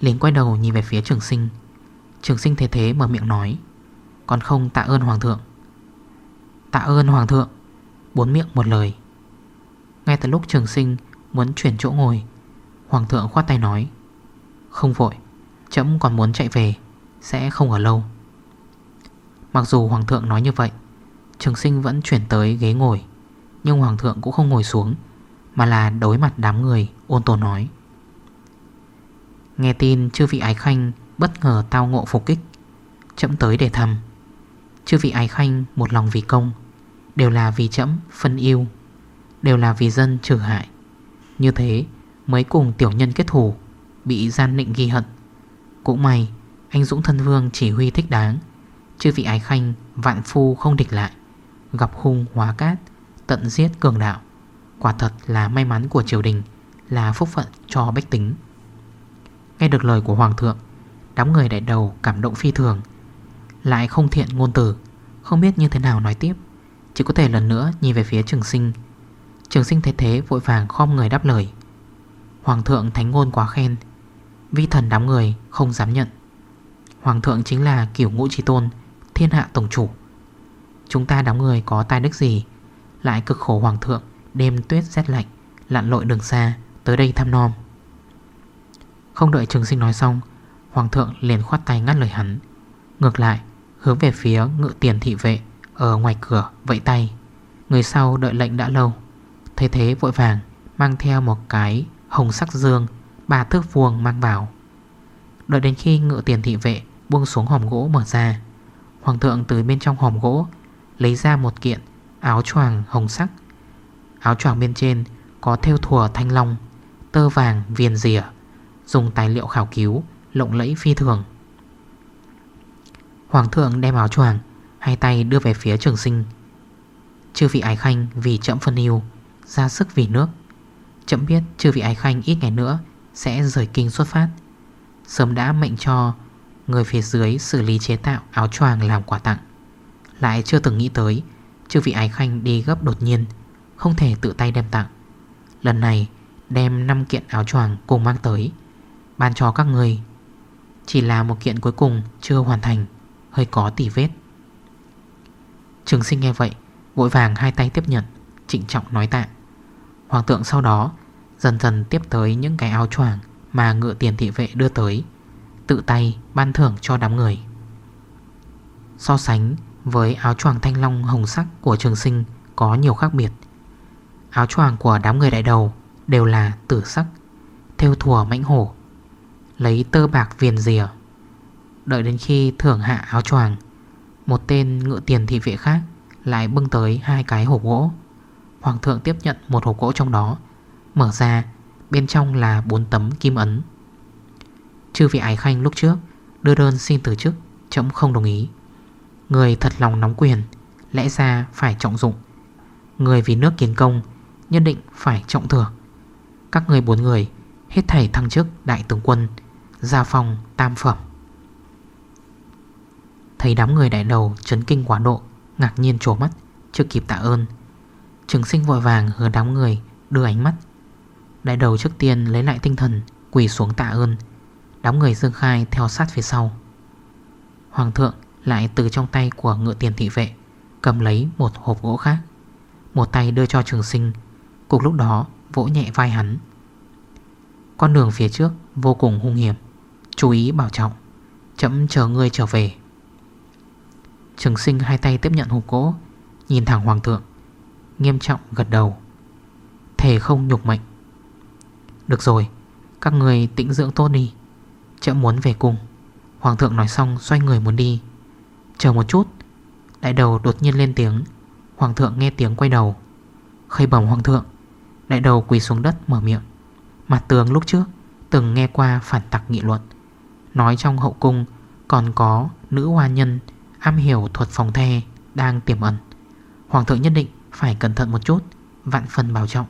Liền quay đầu nhìn về phía trường sinh. Trường sinh thế thế mở miệng nói, Còn không tạ ơn hoàng thượng. Tạ ơn hoàng thượng. Bốn miệng một lời. Ngay từ lúc trường sinh muốn chuyển chỗ ngồi, Hoàng thượng khoát tay nói, Không vội Chấm còn muốn chạy về, Sẽ không ở lâu. Mặc dù hoàng thượng nói như vậy Trường sinh vẫn chuyển tới ghế ngồi, Nhưng hoàng thượng cũng không ngồi xuống, Mà là đối mặt đám người, ôn tồn nói. Nghe tin chư vị ái khanh Bất ngờ tao ngộ phục kích, chậm tới để thăm. Chư vị ái khanh một lòng vì công, Đều là vì chậm, phân yêu, Đều là vì dân trừ hại. Như thế mới cùng tiểu nhân kết thủ Bị gian nịnh ghi hận. Cũng may, anh Dũng thân vương chỉ huy thích đáng, chư vị ái khanh vạn phu không địch lại. Gặp hung hóa cát, Tận giết cường đạo. Quả thật là may mắn của triều đình, Là phúc phận cho bách tính. Nghe được lời của hoàng thượng, Đám người đại đầu cảm động phi thường. Lại không thiện ngôn từ, Không biết như thế nào nói tiếp. Chỉ có thể lần nữa nhìn về phía trường sinh. Trường sinh thế thế vội vàng khom người đáp lời. Hoàng thượng thánh ngôn quá khen, Vi thần đám người không dám nhận. Hoàng thượng chính là kiểu ngũ trí tôn, Thiên hạ tổng chủ. Chúng ta đám người có tai đức gì? Lại cực khổ hoàng thượng, Đêm tuyết rét lạnh, Lặn lội đường xa, Tới đây thăm nom Không đợi trường sinh nói xong, Hoàng thượng liền khoát tay ngắt lời hắn. Ngược lại, hướng về phía ngự tiền thị vệ, Ở ngoài cửa, vẫy tay. Người sau đợi lệnh đã lâu. Thế thế vội vàng, Mang theo một cái hồng sắc dương, Ba thước vuông mang vào. Đợi đến khi ngự tiền thị vệ Buông xuống hòm gỗ mở ra, Hoàng thượng từ bên trong hòm gỗ Lấy ra một kiện áo choàng hồng sắc. Áo choàng bên trên Có theo thùa thanh long, Tơ vàng, viền rỉa Dùng tài liệu khảo cứu, Lộng lẫy phi thường. Hoàng thượng đem áo choàng, Hai tay đưa về phía trường sinh. Chư vị ái khanh vì chậm phân yêu Ra sức vì nước. Chậm biết chư vị ái khanh ít ngày nữa Sẽ rời kinh xuất phát. Sớm đã mệnh cho Người phía dưới xử lý chế tạo áo choàng làm quà tặng. Lại chưa từng nghĩ tới, Chư vị ái khanh đi gấp đột nhiên, Không thể tự tay đem tặng. Lần này, đem 5 kiện áo choàng cùng mang tới, Ban cho các người. Chỉ là một kiện cuối cùng chưa hoàn thành, Hơi có tỉ vết. Trường sinh nghe vậy, Vội vàng hai tay tiếp nhận, Trịnh trọng nói tạ. Hoàng tượng sau đó, Dần dần tiếp tới những cái áo choàng Mà ngựa tiền thị vệ đưa tới, Tự tay ban thưởng cho đám người. So sánh với áo choàng thanh long hồng sắc của trường sinh Có nhiều khác biệt. Áo choàng của đám người đại đầu Đều là tử sắc, Theo thùa mãnh hổ, Lấy tơ bạc viền rìa. Đợi đến khi thưởng hạ áo choàng, Một tên ngựa tiền thị vệ khác Lại bưng tới hai cái hộp gỗ. Hoàng thượng tiếp nhận một hộp gỗ trong đó, Mở ra, Bên trong là bốn tấm kim ấn. Chư vị ái khanh lúc trước, Đưa đơn xin từ chức Chấm không đồng ý. Người thật lòng nóng quyền, Lẽ ra phải trọng dụng. Người vì nước kiến công, Nhất định phải trọng thưởng Các người bốn người, Hết thảy thăng chức đại tướng quân Gia phòng tam phẩm. Thấy đám người đại đầu chấn kinh quá độ, Ngạc nhiên trổ mắt, Chưa kịp tạ ơn. Trường sinh vội vàng hướng đám người đưa ánh mắt. Đại đầu trước tiên lấy lại tinh thần, Quỳ xuống tạ ơn. Đám người dương khai theo sát phía sau. Hoàng thượng lại từ trong tay của ngựa tiền thị vệ, Cầm lấy một hộp gỗ khác, Một tay đưa cho trường sinh. Cùng lúc đó, vỗ nhẹ vai hắn. Con đường phía trước vô cùng hung hiểm, Chú ý bảo trọng, Chậm chờ ngươi trở về. Trường sinh hai tay tiếp nhận hộp gỗ, Nhìn thẳng hoàng thượng, Nghiêm trọng gật đầu. Thề không nhục mệnh. Được rồi, Các người tĩnh dưỡng tốt đi, Chậm muốn về cùng. Hoàng thượng nói xong, xoay người muốn đi. Chờ một chút. Đại đầu đột nhiên lên tiếng. Hoàng thượng nghe tiếng quay đầu. Khây bẩm hoàng thượng. Đại đầu quỳ xuống đất mở miệng. Mặt tường lúc trước Từng nghe qua phản tặc nghị luận. Nói trong hậu cung Còn có nữ hoa nhân Am hiểu thuật phòng the Đang tiềm ẩn. Hoàng thượng nhất định phải cẩn thận một chút, Vạn phần bảo trọng.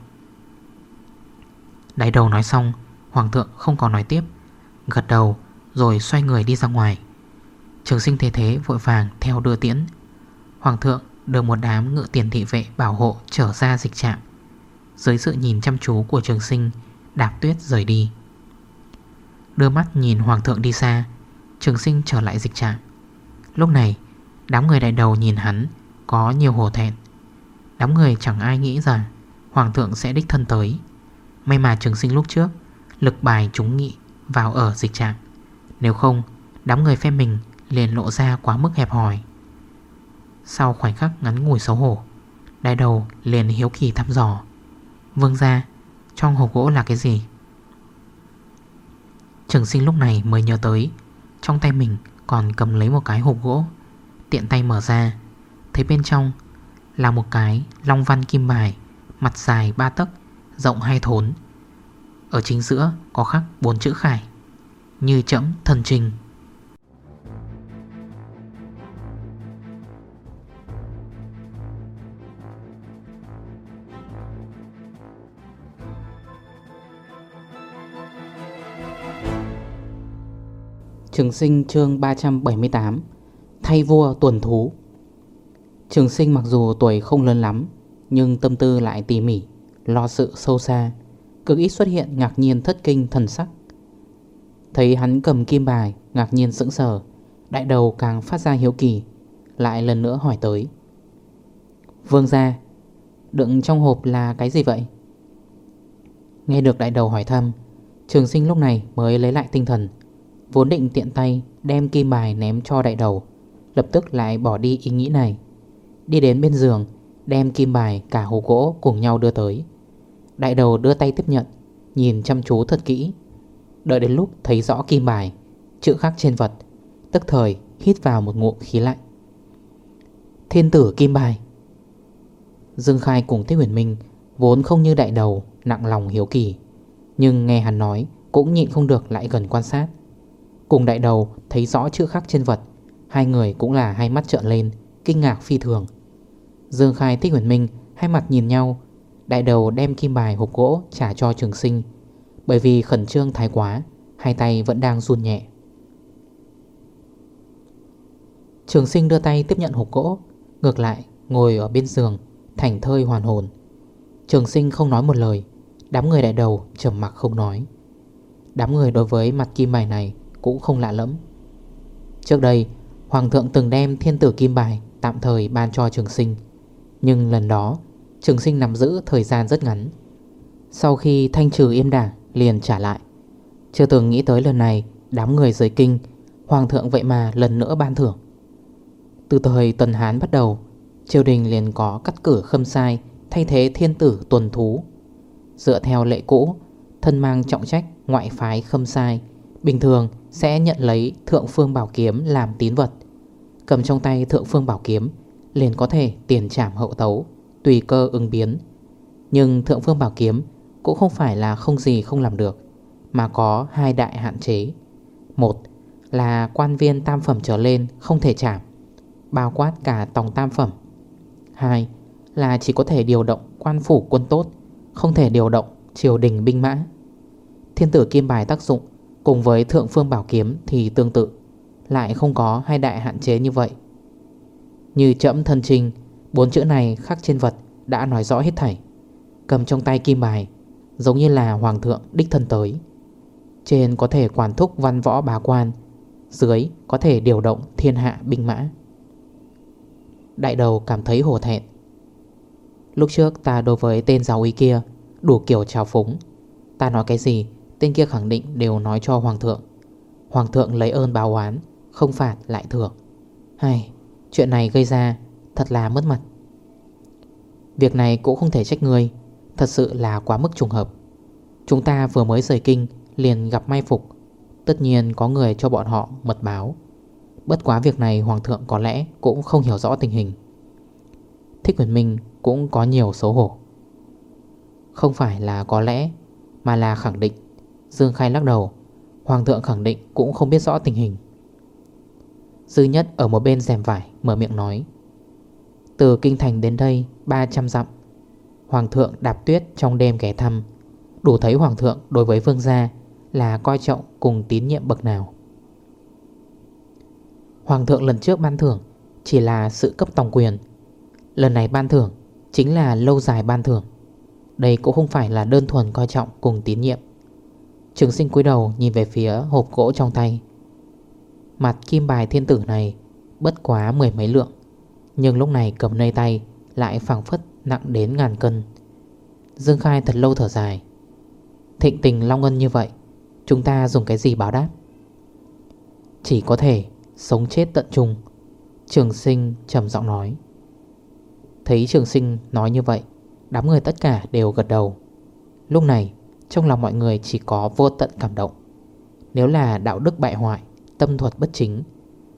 Đại đầu nói xong, Hoàng thượng không còn nói tiếp. Gật đầu rồi xoay người đi ra ngoài. Trường sinh thế thế vội vàng theo đưa tiễn. Hoàng thượng đưa một đám ngự tiền thị vệ bảo hộ trở ra dịch trạm. Dưới sự nhìn chăm chú của trường sinh, Đạp tuyết rời đi. Đưa mắt nhìn hoàng thượng đi xa, Trường sinh trở lại dịch trạm. Lúc này, Đám người đại đầu nhìn hắn, Có nhiều hổ thẹn. Đám người chẳng ai nghĩ rằng Hoàng thượng sẽ đích thân tới. May mà trường sinh lúc trước Lực bài chúng nghị vào ở dịch trạm. Nếu không, Đám người phe mình liền lộ ra quá mức hẹp hòi. Sau khoảnh khắc ngắn ngủi xấu hổ, Đại đầu liền hiếu kỳ thăm dò. Vương ra Trong hộp gỗ là cái gì? Trường sinh lúc này mới nhớ tới, Trong tay mình còn cầm lấy một cái hộp gỗ. Tiện tay mở ra, Thấy bên trong Là một cái long văn kim bài, Mặt dài ba tấc, Rộng hai thốn. Ở chính giữa có khắc bốn chữ khải, Như chấm thần trình. Trường sinh chương 378 Thay vua tuần thú. Trường sinh mặc dù tuổi không lớn lắm, Nhưng tâm tư lại tỉ mỉ, Lo sự sâu xa, Cực ít xuất hiện ngạc nhiên thất kinh thần sắc. Thấy hắn cầm kim bài, Ngạc nhiên sững sờ, Đại đầu càng phát ra hiếu kỳ, Lại lần nữa hỏi tới. Vương ra Đựng trong hộp là cái gì vậy? Nghe được đại đầu hỏi thăm, Trường sinh lúc này mới lấy lại tinh thần Vốn định tiện tay đem kim bài ném cho đại đầu, Lập tức lại bỏ đi ý nghĩ này. Đi đến bên giường, Đem kim bài cả hồ gỗ cùng nhau đưa tới. Đại đầu đưa tay tiếp nhận, Nhìn chăm chú thật kỹ. Đợi đến lúc thấy rõ kim bài, Chữ khắc trên vật, Tức thời hít vào một ngụm khí lạnh. Thiên tử kim bài. Dương Khai cùng Thích Huyền Minh Vốn không như đại đầu Nặng lòng hiếu kỳ, Nhưng nghe hắn nói Cũng nhịn không được lại gần quan sát. Cùng đại đầu, thấy rõ chữ khắc trên vật. Hai người cũng là hai mắt trợn lên, Kinh ngạc phi thường. Dương Khai, Thích Huyền Minh, Hai mặt nhìn nhau. Đại đầu đem kim bài hộp gỗ trả cho trường sinh. Bởi vì khẩn trương thái quá, Hai tay vẫn đang run nhẹ. Trường sinh đưa tay tiếp nhận hộp gỗ, Ngược lại, ngồi ở bên giường Thành thơi hoàn hồn. Trường sinh không nói một lời, Đám người đại đầu trầm mặc không nói. Đám người đối với mặt kim bài này cũng không lạ lẫm. Trước đây, Hoàng thượng từng đem thiên tử kim bài Tạm thời ban cho trường sinh, Nhưng lần đó, Trường sinh nắm giữ thời gian rất ngắn. Sau khi thanh trừ im đảng Liền trả lại. Chưa từng nghĩ tới lần này, Đám người giới kinh, Hoàng thượng vậy mà lần nữa ban thưởng. Từ thời Tần Hán bắt đầu, Triều đình liền có cắt cử khâm sai Thay thế thiên tử tuần thú. Dựa theo lệ cũ, Thân mang trọng trách ngoại phái khâm sai, Bình thường sẽ nhận lấy thượng phương bảo kiếm làm tín vật. Cầm trong tay thượng phương bảo kiếm, Liền có thể tiền trảm hậu tấu, Tùy cơ ứng biến. Nhưng thượng phương bảo kiếm Cũng không phải là không gì không làm được, Mà có hai đại hạn chế. Một là quan viên tam phẩm trở lên Không thể chạm Bao quát cả tòng tam phẩm. Hai là chỉ có thể điều động quan phủ quân tốt, Không thể điều động triều đình binh mã. Thiên tử kim bài tác dụng Cùng với thượng phương bảo kiếm thì tương tự, Lại không có hai đại hạn chế như vậy. Như chậm thân trình Bốn chữ này khắc trên vật Đã nói rõ hết thảy. Cầm trong tay kim bài, Giống như là hoàng thượng đích thân tới. Trên có thể quản thúc văn võ bá quan, Dưới có thể điều động thiên hạ binh mã. Đại đầu cảm thấy hổ thẹn. Lúc trước ta đối với tên giáo ý kia Đủ kiểu trào phúng. Ta nói cái gì Tên kia khẳng định đều nói cho hoàng thượng. Hoàng thượng lấy ơn báo oán, Không phạt lại thưởng Hay, chuyện này gây ra Thật là mất mặt. Việc này cũng không thể trách người Thật sự là quá mức trùng hợp. Chúng ta vừa mới rời kinh, Liền gặp may phục. Tất nhiên có người cho bọn họ mật báo. Bất quá việc này Hoàng thượng có lẽ Cũng không hiểu rõ tình hình. Thích Quyền Minh cũng có nhiều xấu hổ. Không phải là có lẽ, Mà là khẳng định Dương Khai lắc đầu. Hoàng thượng khẳng định cũng không biết rõ tình hình. Dư nhất ở một bên rèm vải, Mở miệng nói. Từ kinh thành đến đây 300 dặm. Hoàng thượng đạp tuyết trong đêm ghé thăm. Đủ thấy hoàng thượng đối với vương gia Là coi trọng cùng tín nhiệm bậc nào. Hoàng thượng lần trước ban thưởng Chỉ là sự cấp tổng quyền. Lần này ban thưởng Chính là lâu dài ban thưởng. Đây cũng không phải là đơn thuần coi trọng cùng tín nhiệm. Trường sinh cúi đầu nhìn về phía hộp gỗ trong tay. Mặt kim bài thiên tử này Bất quá mười mấy lượng, Nhưng lúc này cầm nơi tay Lại phẳng phất nặng đến ngàn cân. Dương Khai thật lâu thở dài. Thịnh tình long Ngân như vậy, Chúng ta dùng cái gì báo đáp? Chỉ có thể Sống chết tận trung Trường sinh trầm giọng nói. Thấy trường sinh nói như vậy, Đám người tất cả đều gật đầu. Lúc này trong lòng mọi người chỉ có vô tận cảm động. Nếu là đạo đức bại hoại, Tâm thuật bất chính,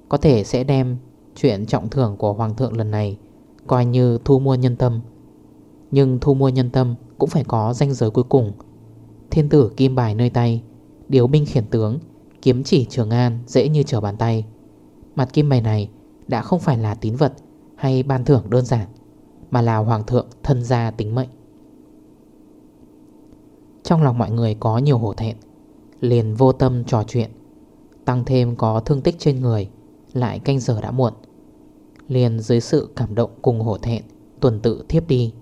Có thể sẽ đem chuyện trọng thưởng của Hoàng thượng lần này Coi như thu mua nhân tâm. Nhưng thu mua nhân tâm cũng phải có danh giới cuối cùng. Thiên tử kim bài nơi tay Điều binh khiển tướng, Kiếm chỉ trường an dễ như trở bàn tay. Mặt kim bài này đã không phải là tín vật Hay ban thưởng đơn giản, Mà là hoàng thượng thân gia tính mệnh. Trong lòng mọi người có nhiều hổ thẹn, Liền vô tâm trò chuyện. Tăng thêm có thương tích trên người, Lại canh giờ đã muộn. Liền dưới sự cảm động cùng hổ thẹn, Tuần tự thiếp đi.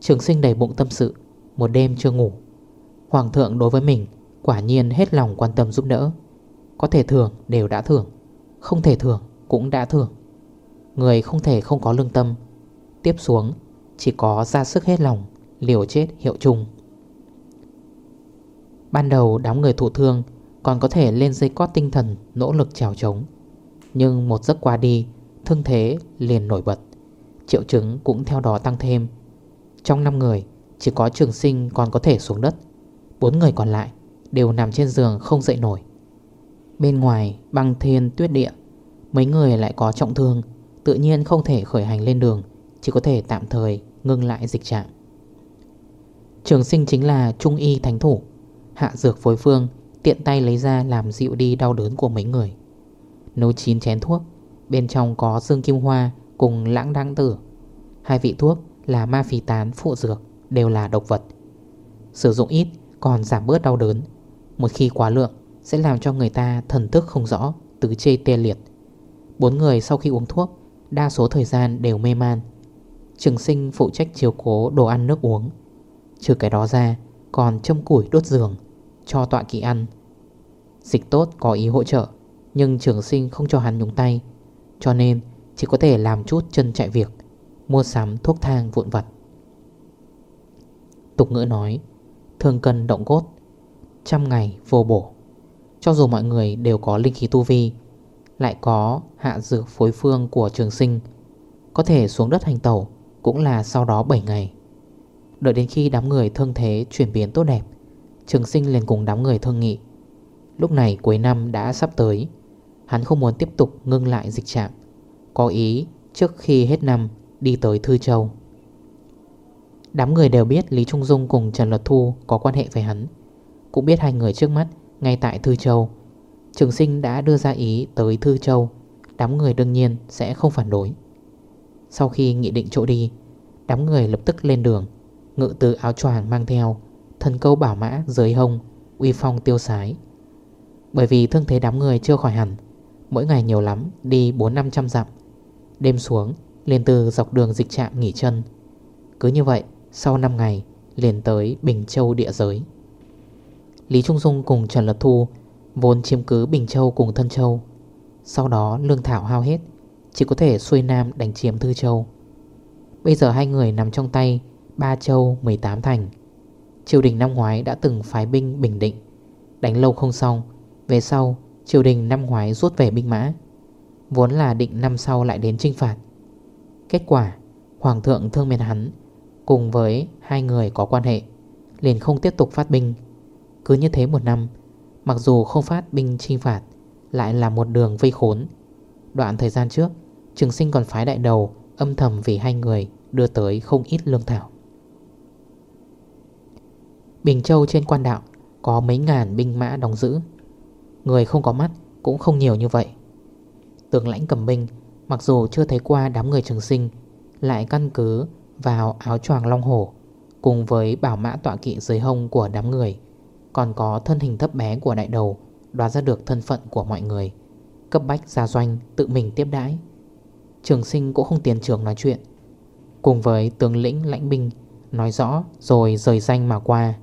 Trường sinh đầy bụng tâm sự, Một đêm chưa ngủ. Hoàng thượng đối với mình, Quả nhiên hết lòng quan tâm giúp đỡ. Có thể thưởng đều đã thưởng, Không thể thưởng cũng đã thưởng. Người không thể không có lương tâm. Tiếp xuống, Chỉ có ra sức hết lòng, Liều chết hiệu trùng Ban đầu đám người thụ thương Còn có thể lên dây cót tinh thần, Nỗ lực trào trống. Nhưng một giấc qua đi Thương thế liền nổi bật. Triệu chứng cũng theo đó tăng thêm. Trong 5 người, Chỉ có trường sinh còn có thể xuống đất. Bốn người còn lại Đều nằm trên giường không dậy nổi. Bên ngoài băng thiên tuyết địa, Mấy người lại có trọng thương, Tự nhiên không thể khởi hành lên đường, Chỉ có thể tạm thời ngưng lại dịch trạng. Trường sinh chính là trung y thánh thủ. Hạ dược phối phương Tiện tay lấy ra làm dịu đi đau đớn của mấy người. Nấu chín chén thuốc, Bên trong có dương kim hoa Cùng lãng đăng tử. Hai vị thuốc là ma phí tán, phụ dược Đều là độc vật. Sử dụng ít còn giảm bớt đau đớn. Một khi quá lượng Sẽ làm cho người ta thần thức không rõ, Tứ chê tê liệt. Bốn người sau khi uống thuốc, Đa số thời gian đều mê man. Trường sinh phụ trách chiếu cố đồ ăn nước uống. Trừ cái đó ra, Còn châm củi đốt giường. Cho tọa kỵ ăn. Dịch tốt có ý hỗ trợ, Nhưng trường sinh không cho hắn nhúng tay, Cho nên chỉ có thể làm chút chân chạy việc, Mua sắm thuốc thang vụn vặt. Tục ngữ nói, Thương cân động cốt, Trăm ngày vô bổ. Cho dù mọi người đều có linh khí tu vi, Lại có hạ dược phối phương của trường sinh, Có thể xuống đất hành tẩu Cũng là sau đó 7 ngày. Đợi đến khi đám người thương thế chuyển biến tốt đẹp Trường sinh liền cùng đám người thương nghị. Lúc này cuối năm đã sắp tới, Hắn không muốn tiếp tục ngưng lại dịch trạng. Có ý, trước khi hết năm, đi tới Thư Châu. Đám người đều biết Lý Trung Dung cùng Trần Luật Thu có quan hệ với hắn. Cũng biết hai người trước mắt, ngay tại Thư Châu. Trường sinh đã đưa ra ý tới Thư Châu. Đám người đương nhiên sẽ không phản đối. Sau khi nghị định chỗ đi, Đám người lập tức lên đường, Ngự từ áo choàng mang theo Thần câu bảo mã dưới hông, Uy phong tiêu sái. Bởi vì thương thế đám người chưa khỏi hẳn, Mỗi ngày nhiều lắm, đi 4-500 dặm. Đêm xuống, liền từ dọc đường dịch trạm nghỉ chân. Cứ như vậy, sau 5 ngày, liền tới Bình Châu địa giới. Lý Trung Dung cùng Trần Lật Thu Vốn chiếm cứ Bình Châu cùng Thân Châu. Sau đó, lương thảo hao hết, Chỉ có thể xuôi Nam đánh chiếm Thư Châu. Bây giờ hai người nằm trong tay Ba Châu 18 thành. Triều đình năm ngoái đã từng phái binh bình định. Đánh lâu không xong, Về sau, triều đình năm ngoái rút về binh mã. Vốn là định năm sau lại đến trinh phạt. Kết quả, Hoàng thượng thương mến hắn Cùng với hai người có quan hệ, Liền không tiếp tục phát binh. Cứ như thế một năm, Mặc dù không phát binh trinh phạt, Lại là một đường vây khốn. Đoạn thời gian trước, Trường sinh còn phái đại đầu Âm thầm vì hai người đưa tới không ít lương thảo. Bình Châu trên quan đạo, Có mấy ngàn binh mã đóng giữ. Người không có mắt Cũng không nhiều như vậy. Tướng lãnh cầm binh, Mặc dù chưa thấy qua đám người trường sinh, Lại căn cứ vào áo choàng long hổ Cùng với bảo mã tọa kỵ dưới hông của đám người, Còn có thân hình thấp bé của đại đầu Đoán ra được thân phận của mọi người, Cấp bách ra doanh tự mình tiếp đãi. Trường sinh cũng không tiền trường nói chuyện. Cùng với tướng lĩnh lãnh binh, Nói rõ rồi rời danh mà qua.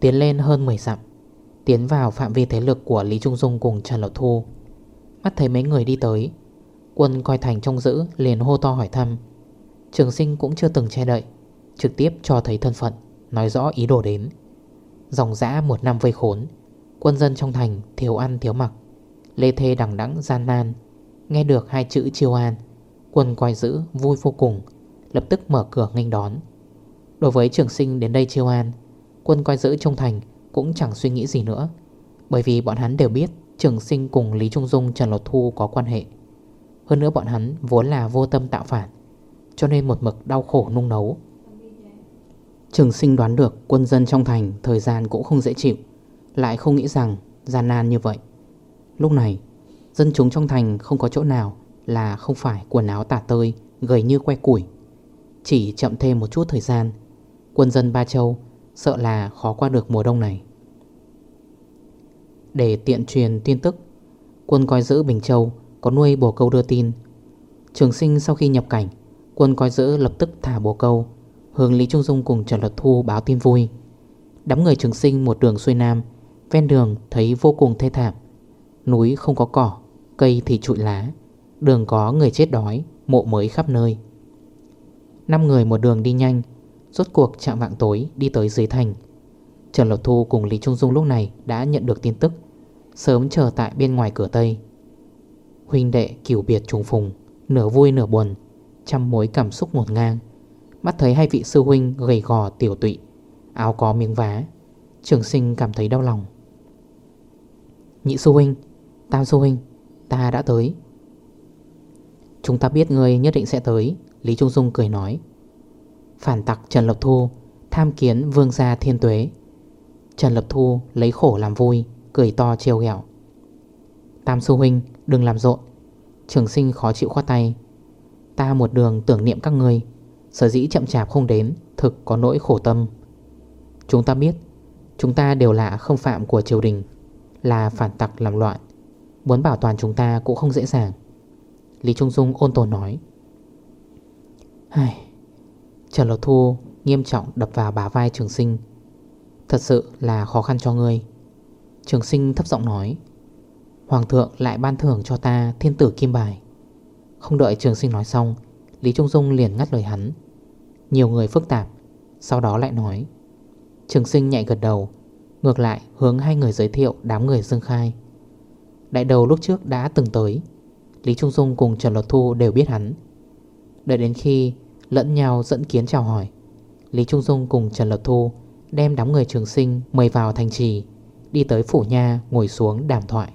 Tiến lên hơn 10 dặm, Tiến vào phạm vi thế lực của Lý Trung Dung cùng Trần Lộc Thu. Mắt thấy mấy người đi tới, Quân coi thành trông giữ liền hô to hỏi thăm. Trường sinh cũng chưa từng che đậy, Trực tiếp cho thấy thân phận, Nói rõ ý đồ đến. Dòng dã một năm vây khốn, Quân dân trong thành thiếu ăn thiếu mặc, Lê thê đằng đẵng gian nan. Nghe được hai chữ chiêu an, Quân coi giữ vui vô cùng, Lập tức mở cửa nghênh đón. Đối với trường sinh đến đây chiêu an Quân coi giữ trong thành cũng chẳng suy nghĩ gì nữa. Bởi vì bọn hắn đều biết Trường sinh cùng Lý Trung Dung, Trần Lột Thu có quan hệ. Hơn nữa bọn hắn vốn là vô tâm tạo phản, Cho nên một mực đau khổ nung nấu. Trường sinh đoán được quân dân trong thành Thời gian cũng không dễ chịu, Lại không nghĩ rằng gian nan như vậy. Lúc này, Dân chúng trong thành không có chỗ nào Là không phải quần áo tả tơi, Gầy như que củi. Chỉ chậm thêm một chút thời gian, Quân dân Ba Châu Sợ là khó qua được mùa đông này. Để tiện truyền tin tức, Quân coi giữ Bình Châu Có nuôi bồ câu đưa tin. Trường sinh sau khi nhập cảnh, Quân coi giữ lập tức thả bồ câu, Hướng Lý Trung Dung cùng Trần Luật Thu báo tin vui. Đám người trường sinh một đường xuôi nam, Ven đường thấy vô cùng thê thảm. Núi không có cỏ, Cây thì trụi lá, Đường có người chết đói, Mộ mới khắp nơi. Năm người một đường đi nhanh Rốt cuộc chạm vạng tối đi tới dưới thành. Trần Lộc Thu cùng Lý Trung Dung lúc này đã nhận được tin tức, Sớm chờ tại bên ngoài cửa Tây. Huynh đệ kiểu biệt trùng phùng, Nửa vui nửa buồn, Trăm mối cảm xúc ngột ngang. Mắt thấy hai vị sư huynh gầy gò tiểu tụy, Áo có miếng vá, Trường sinh cảm thấy đau lòng. Nhị sư huynh, Tam sư huynh, Ta đã tới. Chúng ta biết người nhất định sẽ tới, Lý Trung Dung cười nói. Phản tặc Trần Lập Thu Tham kiến vương gia thiên tuế. Trần Lập Thu lấy khổ làm vui, Cười to trêu ghẹo. Tam sư huynh, đừng làm rộn. Trường sinh khó chịu khoát tay. Ta một đường tưởng niệm các người Sở dĩ chậm chạp không đến, Thực có nỗi khổ tâm. Chúng ta biết, Chúng ta đều là không phạm của triều đình, Là phản tặc làm loạn. Muốn bảo toàn chúng ta cũng không dễ dàng. Lý Trung Dung ôn tồn nói. Hài... Trần Lột Thu nghiêm trọng đập vào bả vai trường sinh. Thật sự là khó khăn cho ngươi. Trường sinh thấp giọng nói, Hoàng thượng lại ban thưởng cho ta thiên tử kim bài. Không đợi trường sinh nói xong, Lý Trung Dung liền ngắt lời hắn. Nhiều người phức tạp, Sau đó lại nói, Trường sinh nhạy gật đầu, Ngược lại hướng hai người giới thiệu đám người dương khai. Đại đầu lúc trước đã từng tới, Lý Trung Dung cùng Trần Lột Thu đều biết hắn. Đợi đến khi lẫn nhau dẫn kiến chào hỏi. Lý Trung Dung cùng Trần Lập Thu Đem đám người trường sinh mời vào thành trì, Đi tới phủ nha ngồi xuống đàm thoại.